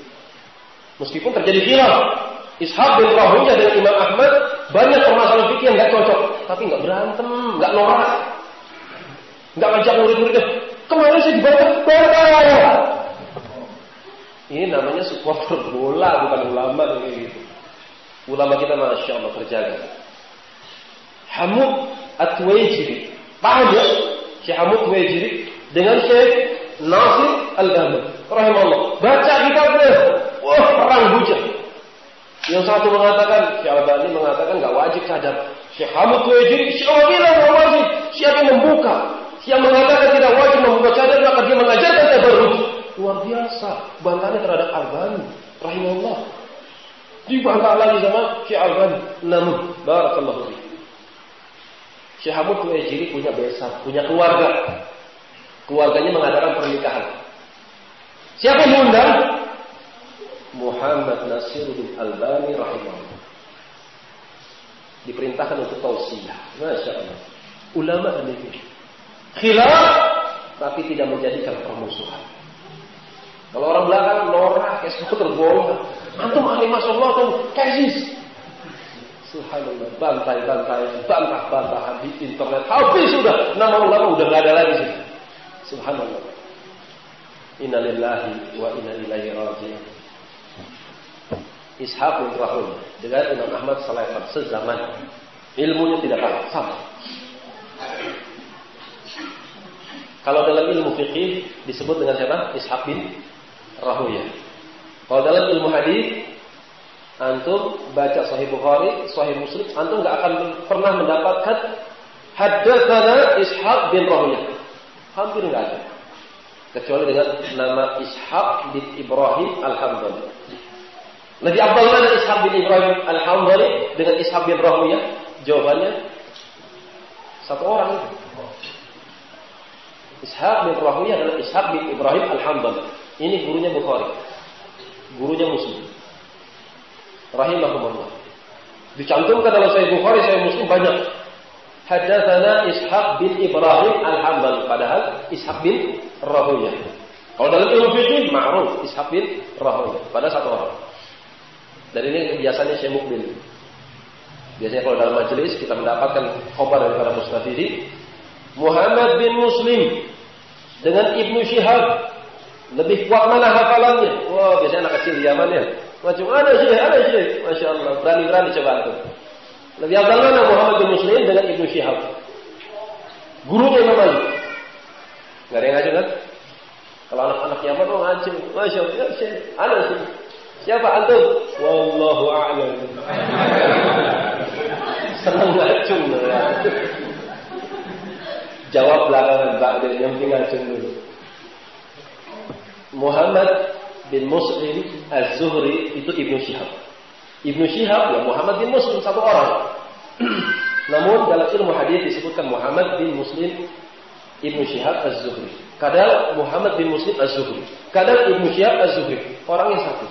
Meskipun terjadi khilaf, Ishaq bin Rahuya dengan Imam Ahmad banyak permasalahan fikih yang nggak cocok, tapi nggak berantem, nggak norak, nggak ngajak murid-muridnya. Kemarin saya dibaca bola. Ini namanya supporter bola, bukan ulama gitu. Ulama kita masya Allah terjaga. Hamud At-Tuwaijiri. Paham ya? Syekh Hamud Wajiri dengan Syekh Nasir Al-Ghani rahimahullah. Baca kitabnya. Wah, perang hujah. Yang satu mengatakan, Syekh Al-Bani mengatakan nggak wajib cadar. Syekh Hamud Wajiri, Syekh bilang nggak wajib. Siapa yang membuka? Yang mengatakan tidak wajib membuka cadar, maka dia mengajarkan tabarruj. Luar biasa. Bantahannya terhadap Al-Bani. Rahimahullah. Dibantah lagi sama Syekh Al-Bani. Namun, barakallahu fiik. Syekh Hamud Tuwaijiri punya besan, punya keluarga. Keluarganya mengadakan pernikahan. Siapa yang mengundang? Muhammad Nasiruddin Albani rahimahullah. Diperintahkan untuk tausiah. Masya Allah. Ulama demikian. Khilaf tapi tidak menjadikan permusuhan. Kalau orang belakang norak, kayak supporter bola. Antum ahli Allah tuh kesis. Subhanallah, bantai-bantai, bantah-bantahan di internet. Habis sudah, nama ulama udah nggak ada lagi sih. Subhanallah. Innalillahi wa inna ilaihi raji'un. Ishaq bin Rahul dengan Imam Ahmad Salafat sezaman. Ilmunya tidak kalah, sama. Kalau dalam ilmu fikih disebut dengan siapa? Ishaq bin Rahuyah. Kalau dalam ilmu hadis antum baca Sahih Bukhari, Sahih Muslim, antum nggak akan pernah mendapatkan haddatsana Ishaq bin Rahuyah. Hampir nggak ada. Kecuali dengan nama Ishaq bin Ibrahim Al-Hamdani. Lebih abdul mana Ishaq bin Ibrahim Al-Hamdani dengan Ishaq bin Rahuyah? Jawabannya satu orang. Ishaq bin Rahuyah adalah Ishaq bin Ibrahim Al-Hamdani. Ini gurunya Bukhari. Gurunya Muslim rahimahumullah. Dicantumkan dalam Sahih Bukhari, Sahih Muslim banyak. Hadatsana Ishaq bin Ibrahim Al-Hambali, padahal Ishaq bin Rahuyah. Kalau dalam ilmu fikih ma'ruf Ishaq bin Rahuyah, pada satu orang. Dan ini biasanya Syekh Mukbil. Biasanya kalau dalam majelis kita mendapatkan khabar dari para mustafidi Muhammad bin Muslim dengan Ibnu Syihab lebih kuat mana hafalannya? Wah, biasanya anak kecil Yaman ya. Macam ada sih, ada sih. Masya Allah, berani-berani coba itu. Lebih abdal mana Muhammad bin Muslim dengan Ibnu Syihab? Gurunya Imam Malik. Gak ada yang ngaji kan? Kalau anak-anak Yaman oh ngaji, Masya Allah, ya, sih. ada sih. Siapa antum? Wallahu a'lam. Senang ngacung ya. Jawab belakangan Pak, yang penting ngacung dulu. Muhammad bin Muslim Az-Zuhri itu Ibnu Syihab. Ibnu Syihab ya Muhammad bin Muslim satu orang. Namun dalam ilmu hadis disebutkan Muhammad bin Muslim Ibnu Syihab Az-Zuhri. Kadang Muhammad bin Muslim Az-Zuhri. Kadang Ibnu Syihab Az-Zuhri. Orang yang satu.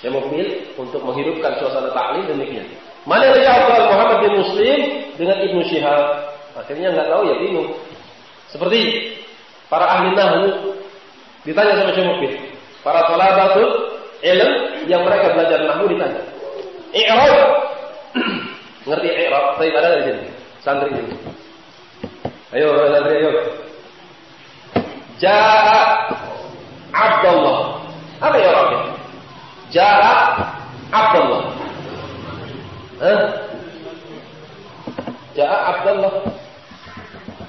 Saya mau pilih untuk menghidupkan suasana taklim demikian. Mana yang lebih afdal Muhammad bin Muslim dengan Ibnu Syihab? Akhirnya nggak tahu ya bingung. Seperti para ahli nahu ditanya sama Syekh Para talabatul ilm yang mereka belajar nahwu ditanya. I'rab. Ngerti i'rab? Tapi ada di sini. Santri ini. Ayo santri ayo. Ja'a Abdullah. Apa ya Rabbi? Ja'a Abdullah. Hah? Ja'a Abdullah.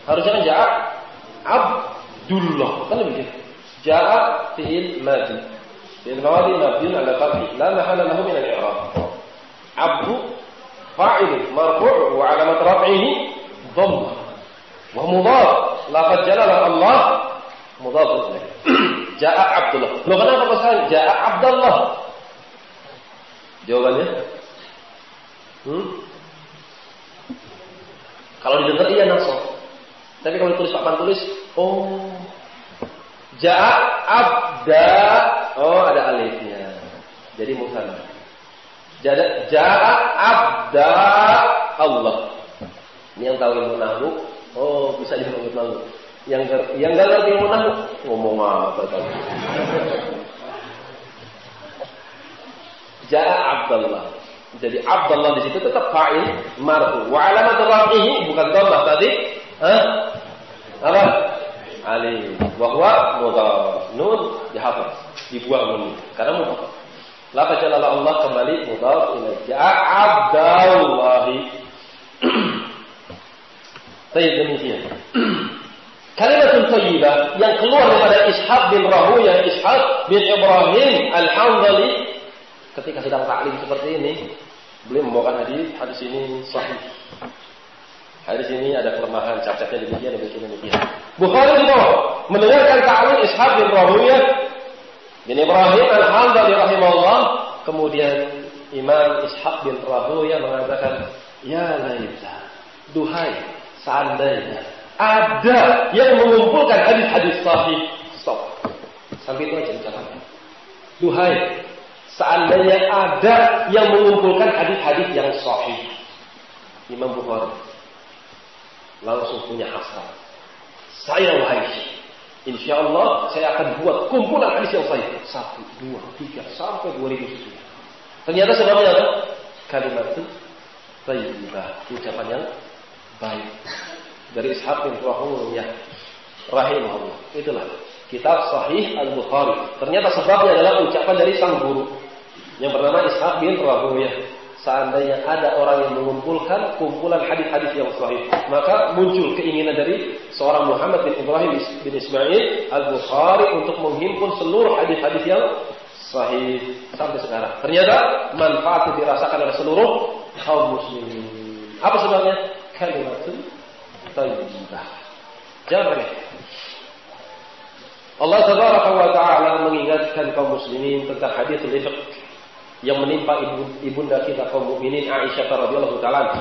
Harusnya kan Ja'a Abdullah. Kan begitu. جاء فعل ماضي فعل ماضي مبني على فتح لا محل له من الإعراب عبد فاعل مرفوع وعلامة رفعه ضمة ومضاف لقد جلال الله مضاف إليه جاء عبد الله لو kenapa masalah جاء عبد الله jawabannya hmm? kalau didengar iya nasab tapi kalau ditulis papan tulis oh Ja'a abda. Oh, ada alifnya. Jadi musanna. Ja'a abda Allah. Ini yang tahu ilmu nahwu. Oh, bisa ilmu nahwu. Yang yang enggak ngerti ilmu nahwu ngomong apa tadi? Ja'a Abdullah. Jadi Abdullah di situ tetap fa'il marfu. Wa alamat rafihi bukan dhammah tadi. Hah? Apa? Alif bahwa mudhaf nun dihafaz dibuang nun karena mudhaf lafaz jalala Allah kembali mudhaf ilaih ja'a abdallahi. Baik demikian. Kalimat thayyibah yang keluar daripada Ishaq bin Rahuya Ishaq bin Ibrahim Al-Hamdali ketika sedang taklim seperti ini beliau membawakan hadis. Hadis ini sahih. Hadis ini ada kelemahan, cacatnya demikian, demikian, demikian. Bukhari di bawah mendengarkan ta'wil Ishaq bin Rahuyah bin Ibrahim al-Hamdali rahimahullah. Kemudian Imam Ishaq bin Rahuyah mengatakan, Ya laita, duhai, seandainya ada yang mengumpulkan hadis-hadis sahih. Stop. Sampai itu aja ucapannya. Duhai, seandainya ada yang mengumpulkan hadis-hadis yang sahih. Imam Bukhari langsung punya hasrat. Saya wahai Insya Allah saya akan buat kumpulan hadis yang sahih. Satu, dua, tiga, sampai dua ribu sekian. Ternyata sebabnya apa? Kalimat itu tayyibah. Ucapan yang baik. Dari Ishaq bin Rahimahullah. Rahimahullah. Itulah. Kitab Sahih Al-Bukhari. Ternyata sebabnya adalah ucapan dari sang guru. Yang bernama Ishaq bin Rahimahullah seandainya ada orang yang mengumpulkan kumpulan hadis-hadis yang sahih, maka muncul keinginan dari seorang Muhammad bin Ibrahim bin Ismail Al-Bukhari untuk menghimpun seluruh hadis-hadis yang sahih sampai sekarang. Ternyata manfaat itu dirasakan oleh seluruh kaum muslimin. Apa sebabnya? Kalimatun thayyibah. Jangan Allah Taala wa Ta'ala mengingatkan kaum muslimin tentang hadis ifk yang menimpa ibu, ibunda kita kaum mukminin Aisyah radhiyallahu taala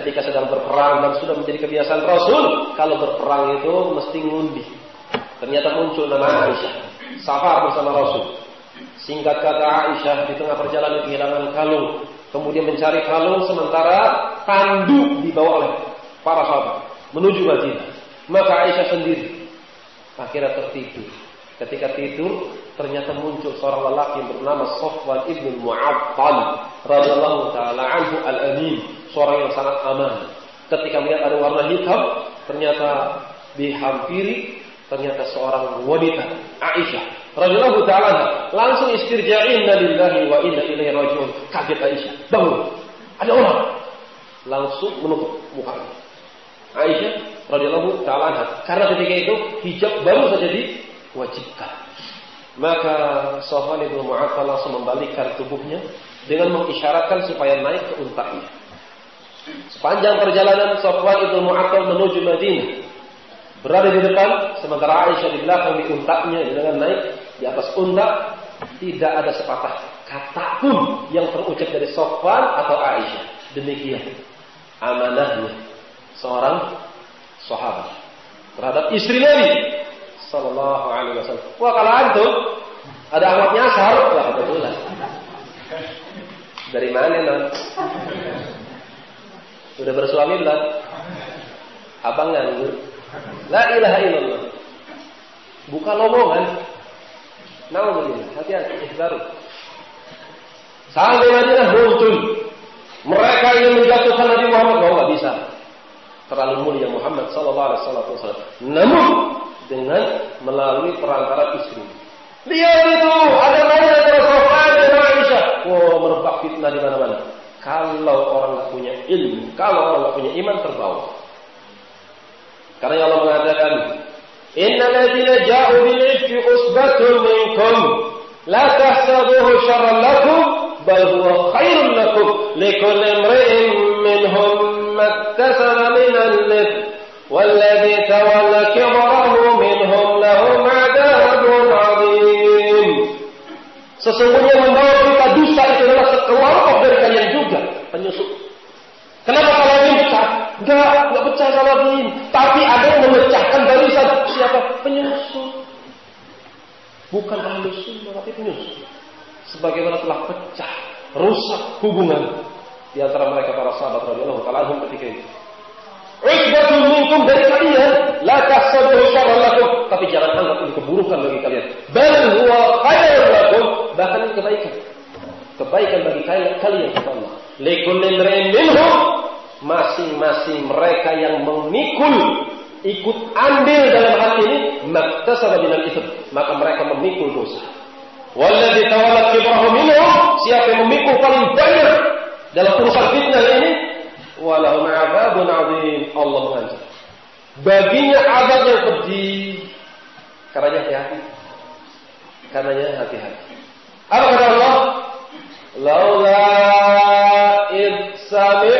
ketika sedang berperang dan sudah menjadi kebiasaan Rasul kalau berperang itu mesti ngundi. Ternyata muncul nama Aisyah, safar bersama Rasul. Singkat kata Aisyah di tengah perjalanan kehilangan kalung, kemudian mencari kalung sementara tandu dibawa oleh para sahabat menuju Madinah. Maka Aisyah sendiri akhirnya tertidur. Ketika tidur, ternyata muncul seorang lelaki bernama Sofwan ibn Mu'attal radhiyallahu taala anhu al-amin, seorang yang sangat aman. Ketika melihat ada warna hitam, ternyata dihampiri ternyata seorang wanita Aisyah radhiyallahu taala langsung istirja'in lillahi wa inna ilaihi rajiun. Kaget Aisyah, bangun. Ada orang. Langsung menutup mukanya. Aisyah radhiyallahu taala karena ketika itu hijab baru saja diwajibkan. Maka Sofwan ibnu Mu'attal langsung membalikkan tubuhnya dengan mengisyaratkan supaya naik ke untanya. Sepanjang perjalanan Sofwan ibnu Mu'attal menuju Madinah berada di depan sementara Aisyah di belakang di untanya dengan naik di atas unta tidak ada sepatah kata pun yang terucap dari Sofwan atau Aisyah. Demikian amanahnya seorang sahabat terhadap istri Nabi Sallallahu Alaihi Wasallam. Wah kalau antum ada amat nyasar, wah kebetulan. Dari mana non? Udah bersuami belum? Abang nganggur. La ilaha illallah. Bukan omongan. begini, hati-hati, baru. Sampai Madinah muncul. Mereka ingin menjatuhkan Nabi Muhammad, bahwa nggak bisa. Terlalu mulia Muhammad Sallallahu Alaihi Wasallam. Namun dengan melalui perantara istri. Lihat itu, ada banyak antara Sofyan dan Aisyah. Wow, merebak fitnah di mana-mana. Kalau orang tidak punya ilmu, kalau orang tidak punya iman terbawa. Karena Allah mengatakan, Inna ladina ja'u bil ifki usbatun minkum, la tahsabuhu syarran lakum, bal huwa khairun lakum, likulli imri'in minhum mattasaba min al-lith, والذي تولى كبره Sesungguhnya membawa berita dusta itu adalah sekelompok dari kalian juga penyusup. Kenapa kalau ini pecah? Enggak, enggak pecah kalau ini. Tapi ada yang memecahkan barisan siapa? Penyusup. Bukan ahli sunnah, tapi penyusup. Sebagaimana telah pecah, rusak hubungan di antara mereka para sahabat radhiyallahu taala ketika itu. Usbatun minkum dari kalian la tahsabuhu syarran lakum, tapi jangan anggap ini keburukan bagi kalian. Bal huwa khairun lakum, bahkan ini kebaikan. Kebaikan bagi kalian kalian kata Allah. Likulli minhum masing-masing mereka yang memikul ikut ambil dalam hal ini maktasaba minal itu maka mereka memikul dosa. Walladzi tawallat kibrahu minhum siapa yang memikul paling banyak dalam urusan fitnah ini walahum adzabun azim. Allah mengancam. Baginya azab yang pedih. Karenanya hati-hati. Karenanya hati-hati. Apa kata Allah? Laula id sami'tumuhu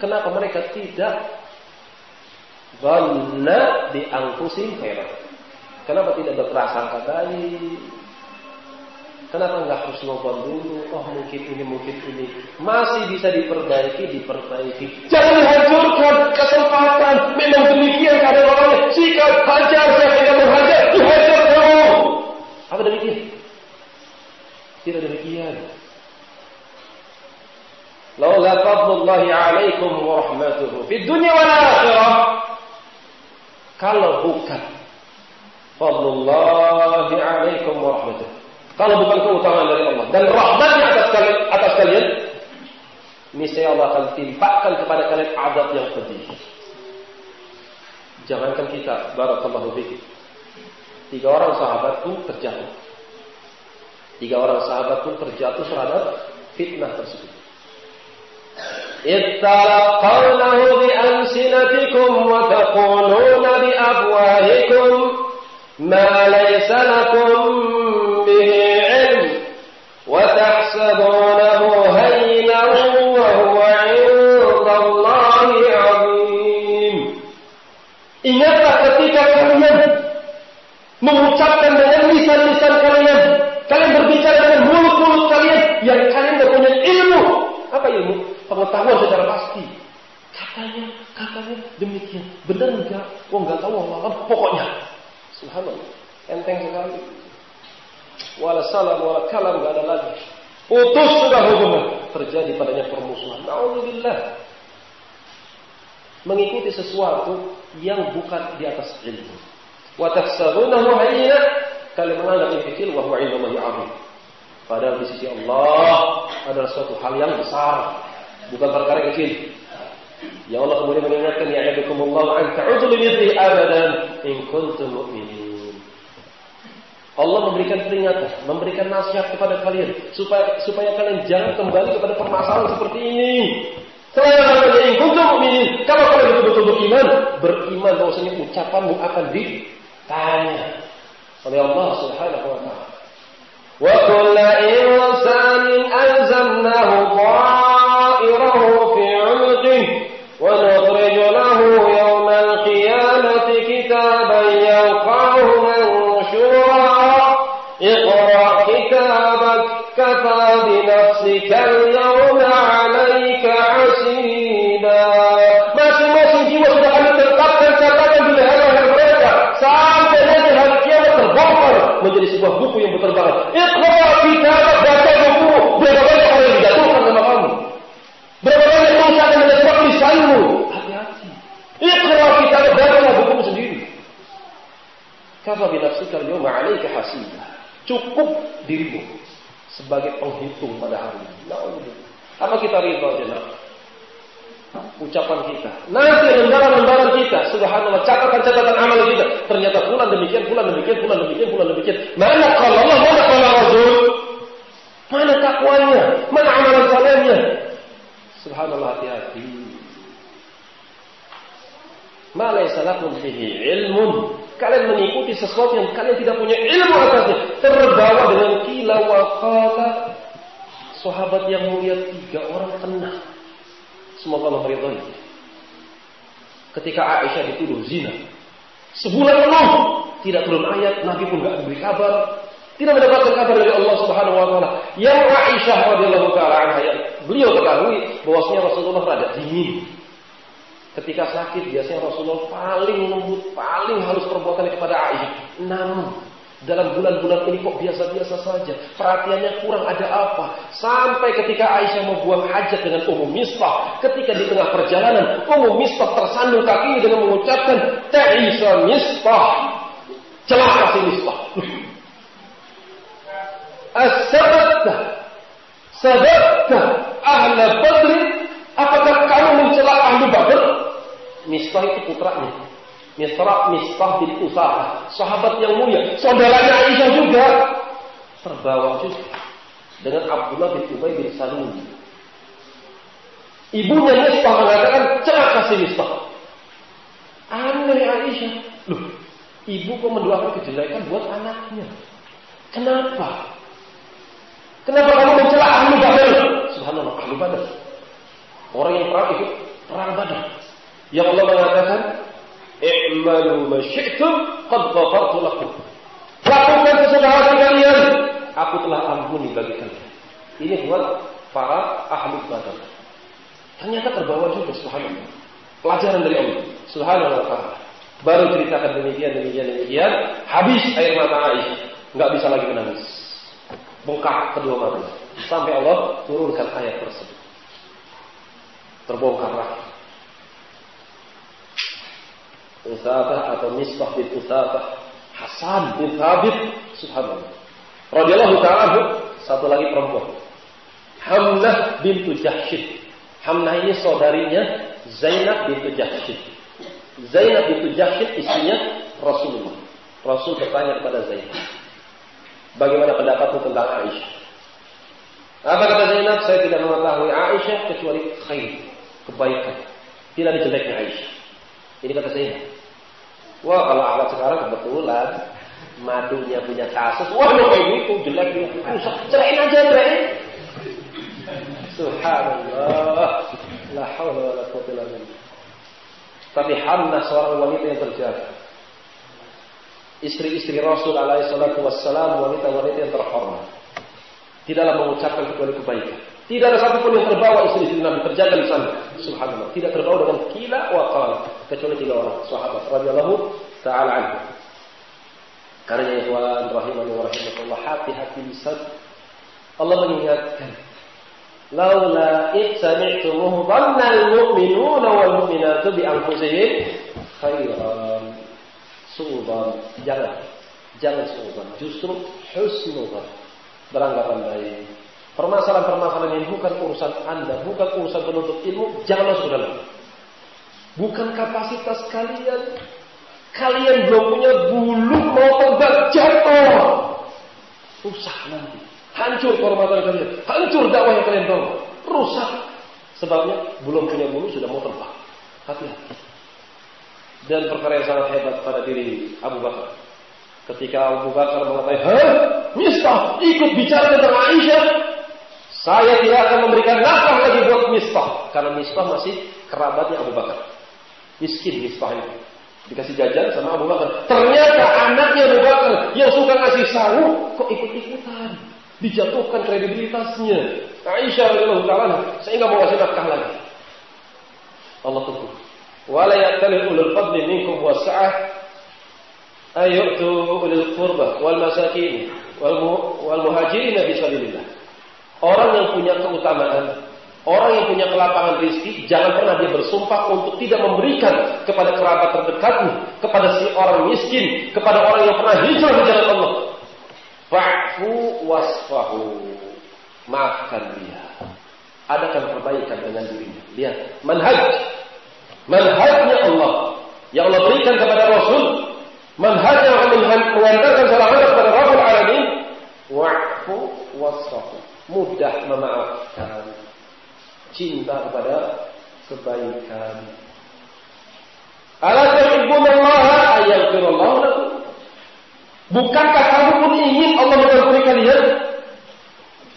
kenapa mereka tidak Dhanna di angkusin khairan. Kenapa tidak berprasangka baik? Kenapa nggak harus husnuzon dulu? Oh mungkin ini, mungkin ini. Masih bisa diperbaiki, diperbaiki. Jangan dihancurkan kesempatan. Memang demikian keadaan orangnya. Jika hajar, siapa yang menghajar, dihajar kamu. Apa demikian? Tidak demikian. Laula fadlullahi alaikum wa rahmatuhu. Di dunia wal akhirah. Kalau bukan fadlullahi alaikum wa rahmatuhu kalau bukan keutamaan dari Allah dan rahmatnya atas kalian, atas kalian, niscaya Allah akan timpakan kepada kalian adab yang pedih. Jangankan kita, barakallahu fiik. Tiga orang sahabat pun terjatuh. Tiga orang sahabat pun terjatuh terhadap fitnah tersebut. اتلقونه بألسنتكم وتقولون بأفواهكم ما ليس لكم Pengetahuan secara pasti. Katanya, katanya demikian. Benar enggak? Oh enggak tahu Allah. Pokoknya. Subhanallah. Enteng sekali. Wala salam, wala kalam, gak ada lagi. Putus sudah hubungan. Terjadi padanya permusuhan. Alhamdulillah. Mengikuti sesuatu yang bukan di atas ilmu. Wa tahsabunahu hayya kalian menganggap ini kecil wa huwa. Padahal di sisi Allah adalah suatu hal yang besar, bukan perkara kecil. Ya Allah kemudian mengingatkan ya Allah an ta'udu li abadan in kuntum mu'minin. Allah memberikan peringatan, memberikan nasihat kepada kalian supaya supaya kalian jangan kembali kepada permasalahan seperti ini. Selain yang kuntum ini, kalau kalian betul-betul beriman, beriman bahwasanya ucapanmu akan ditanya oleh Allah Subhanahu wa taala. Wa kullu insanin alzamnahu menjadi sebuah buku yang berterbangan. Iqra kitabak baca buku berapa banyak orang yang dijatuhkan sama kamu. Berapa banyak dosa yang menjadi lisanmu. Hati-hati. Iqra kitabak baca bukumu sendiri. Kafa binafsika al-yawma 'alaika hasiba cukup dirimu sebagai penghitung pada hari ini. Apa kita ridho jenak? Ucapan kita. Nanti lembaran-lembaran kita, subhanallah, catatan-catatan amal kita. Ternyata bulan demikian, bulan demikian, bulan demikian, bulan demikian. Mana kalau Allah, mana kalau Rasul? Mana takwanya? Mana amalan salehnya? Subhanallah hati-hati. Ma laysa lakum fihi ilmun Kalian mengikuti sesuatu yang kalian tidak punya ilmu atasnya. Terbawa dengan kila wa kala. Sahabat yang mulia tiga orang kena. Semoga Allah meridhai. Ketika Aisyah dituduh zina. Sebulan penuh. Tidak turun ayat. Nabi pun tidak memberi kabar. Tidak mendapatkan kabar dari Allah Subhanahu wa taala. Yang Aisyah radhiyallahu taala anha beliau ketahui bahwasanya Rasulullah rada dingin Ketika sakit biasanya Rasulullah paling lembut, paling halus perbuatannya kepada Aisyah. Namun dalam bulan-bulan ini kok biasa-biasa saja. Perhatiannya kurang ada apa. Sampai ketika Aisyah membuang hajat dengan umum misbah. Ketika di tengah perjalanan, umum misbah tersandung kakinya dengan mengucapkan, Ta'isa misbah. Celaka si misbah. As-sabatta. Sabatta ahla badri Apakah kamu mencela ahli Badr? Mistah itu putranya. Misra Mistah bin Usaha, sahabat yang mulia, saudaranya Aisyah juga terbawa juga dengan Abdullah bin Ubay bin Salul. Ibunya Mistah mengatakan celaka si Mistah. Aneh Aisyah. Loh, ibu kok mendoakan kejelekan buat anaknya? Kenapa? Kenapa kamu mencela ahli Badr? Subhanallah, ahli Badr. Orang yang perang ikut perang Badar. Yang Allah mengatakan, "I'malu ma syi'tum qad ghafartu lakum." Lakukan sesuka hati kalian, aku telah penghuni bagi kalian. Ini buat para ahli badar. Ternyata terbawa juga subhanallah. Pelajaran dari Allah subhanahu wa ta'ala. Baru ceritakan demikian, demikian, demikian. Habis air mata Aisyah. Nggak bisa lagi menangis. Bengkak kedua mata. Sampai Allah turunkan ayat tersebut. Terbongkarlah. Usabah atau Misbah bin Usabah. Hasan bin Thabit. Subhanallah. Radiyallahu ta'ala satu lagi perempuan. Hamnah bintu Jahshid. Hamnah ini saudarinya Zainab bintu Jahshid. Zainab itu Jahsyid istrinya Rasulullah. Rasul bertanya kepada Zainab. Bagaimana pendapatmu tentang Aisyah? Apa kata Zainab? Saya tidak mengetahui Aisyah kecuali khair, kebaikan. Tidak ada jeleknya Aisyah. Ini kata Zainab. Wah kalau awal sekarang kebetulan madunya punya kasus. Wah lo kayak gitu jelek dia. Rusak. Cerain aja cerain. Subhanallah. La haula wa la quwwata illa billah. Tapi Hamnah seorang wanita yang terjaga. Istri-istri Rasul alaihi salatu wassalam wanita-wanita yang terhormat. Tidaklah mengucapkan kecuali kebaikan. Tidak ada satupun yang terbawa istri-istri Nabi terjaga di sana. Subhanallah. Tidak terbawa dengan kila wa qala kecuali tiga orang sahabat radhiyallahu taala anhu. Karena ikhwan rahimani wa rahimakumullah hati-hati lisan Allah mengingatkan laula id sami'tumuhu dhanna al-mu'minuna wal mu'minatu bi anfusihim khairan. Su'udzan. Jangan. Jangan su'udzan. Justru husnudzan. Beranggapan baik permasalahan-permasalahan yang bukan urusan anda bukan urusan penuntut ilmu jangan masuk dalam bukan kapasitas kalian kalian belum punya bulu mau terbang jatuh rusak nanti Hancur kehormatan kalian. Hancur dakwah yang kalian bawa. Rusak. Sebabnya belum punya bulu sudah mau terbang. Hati-hati. Dan perkara yang sangat hebat pada diri Abu Bakar. Ketika Abu Bakar mengatakan, Hah? Mistah ikut bicara tentang Aisyah. Saya tidak akan memberikan nafkah lagi buat Mistah. Karena Mistah masih kerabatnya Abu Bakar. Miskin Mistah itu. Dikasih jajan sama Abu Bakar. Ternyata anaknya Abu Bakar yang suka ngasih sawu kok ikut-ikutan dijatuhkan kredibilitasnya. Aisyah radhiyallahu taala saya nggak mau kasih nafkah lagi. Allah tunggu. Wala ya'tali ulul fadli minkum wasa'ah ayu'tu ulul qurba wal masakin wal muhajirin fi sabilillah. Orang yang punya keutamaan, orang yang punya kelapangan rizki, jangan pernah dia bersumpah untuk tidak memberikan kepada kerabat terdekatmu, kepada si orang miskin, kepada orang yang pernah hijrah di jalan Allah. Fa'fu wasfahu. Maafkan dia. Adakan perbaikan dengan dirinya. Lihat. Manhaj. Manhajnya Allah. Yang Allah berikan kepada Rasul. Manhaj yang mengantarkan salam kepada Rabbul Alamin. Wa'fu wasfahu. Mudah memaafkan. Cinta kepada kebaikan. Ala ayaghfirullahu lakum. Bukankah kamu pun ingin Allah mengampuni kalian?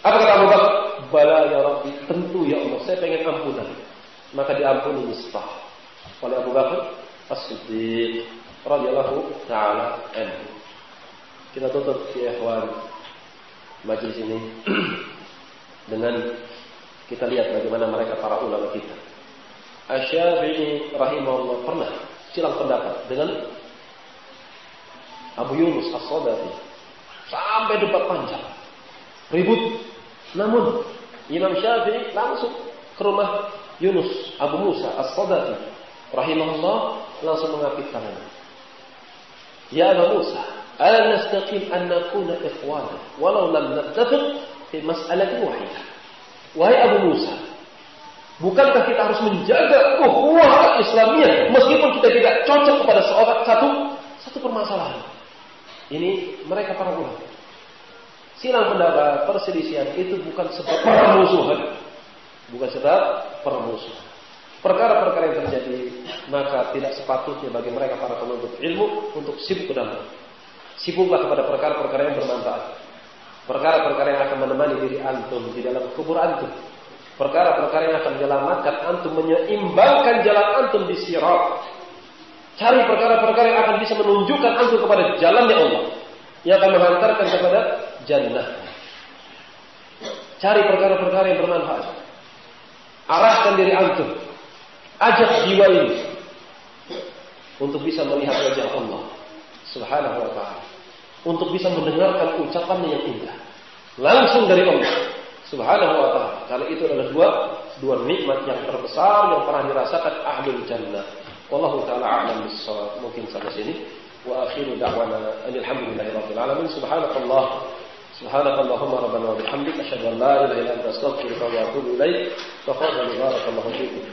Apa kata Abu Bakar? Bala ya Rabbi, tentu ya Allah, saya pengen ampunan. Maka diampuni Mistah oleh Abu Bakar As-Siddiq radhiyallahu taala. Kita tutup si ikhwan majlis ini dengan kita lihat bagaimana mereka para ulama kita. Asy-Syafi'i rahimahullah pernah silang pendapat dengan Abu Yunus As-Sadafi sampai debat panjang. Ribut. Namun Imam Syafi'i langsung ke rumah Yunus Abu Musa As-Sadafi rahimahullah langsung mengapit tangan Ya Abu Musa ala nastaqim an nakuna ikhwana? Walau lam nattafiq fi mas'alatin wahidah wahai Abu Musa Bukankah kita harus menjaga ukhuwah Islamiyah meskipun kita tidak cocok kepada seorang satu satu permasalahan? Ini mereka para ulama. Silang pendapat, perselisihan itu bukan sebab permusuhan. Bukan sebab permusuhan. Perkara-perkara yang terjadi, maka tidak sepatutnya bagi mereka para penuntut ilmu untuk sibuk ke dalam. Sibuklah kepada perkara-perkara yang bermanfaat. Perkara-perkara yang akan menemani diri antum di dalam kubur antum. Perkara-perkara yang akan menyelamatkan antum, menyeimbangkan jalan antum di sirat Cari perkara-perkara yang akan bisa menunjukkan antum kepada jalannya Allah. Yang akan menghantarkan kepada jannah. Cari perkara-perkara yang bermanfaat. Arahkan diri antum. Ajak jiwa ini untuk bisa melihat wajah Allah Subhanahu wa taala Untuk bisa mendengarkan ucapannya yang indah. Langsung dari Allah Subhanahu wa taala. Karena itu adalah dua dua nikmat yang terbesar yang pernah dirasakan ahlul jannah. Wallahu taala a'lam bissawab. Mungkin sampai sini. Wa akhiru da'wana alhamdulillahi rabbil alamin. Subhanakallah سبحانك اللهم ربنا وبحمدك أشهد أن لا إله إلا أنت أستغفرك وأتوب إليك تفضل بارك الله فيكم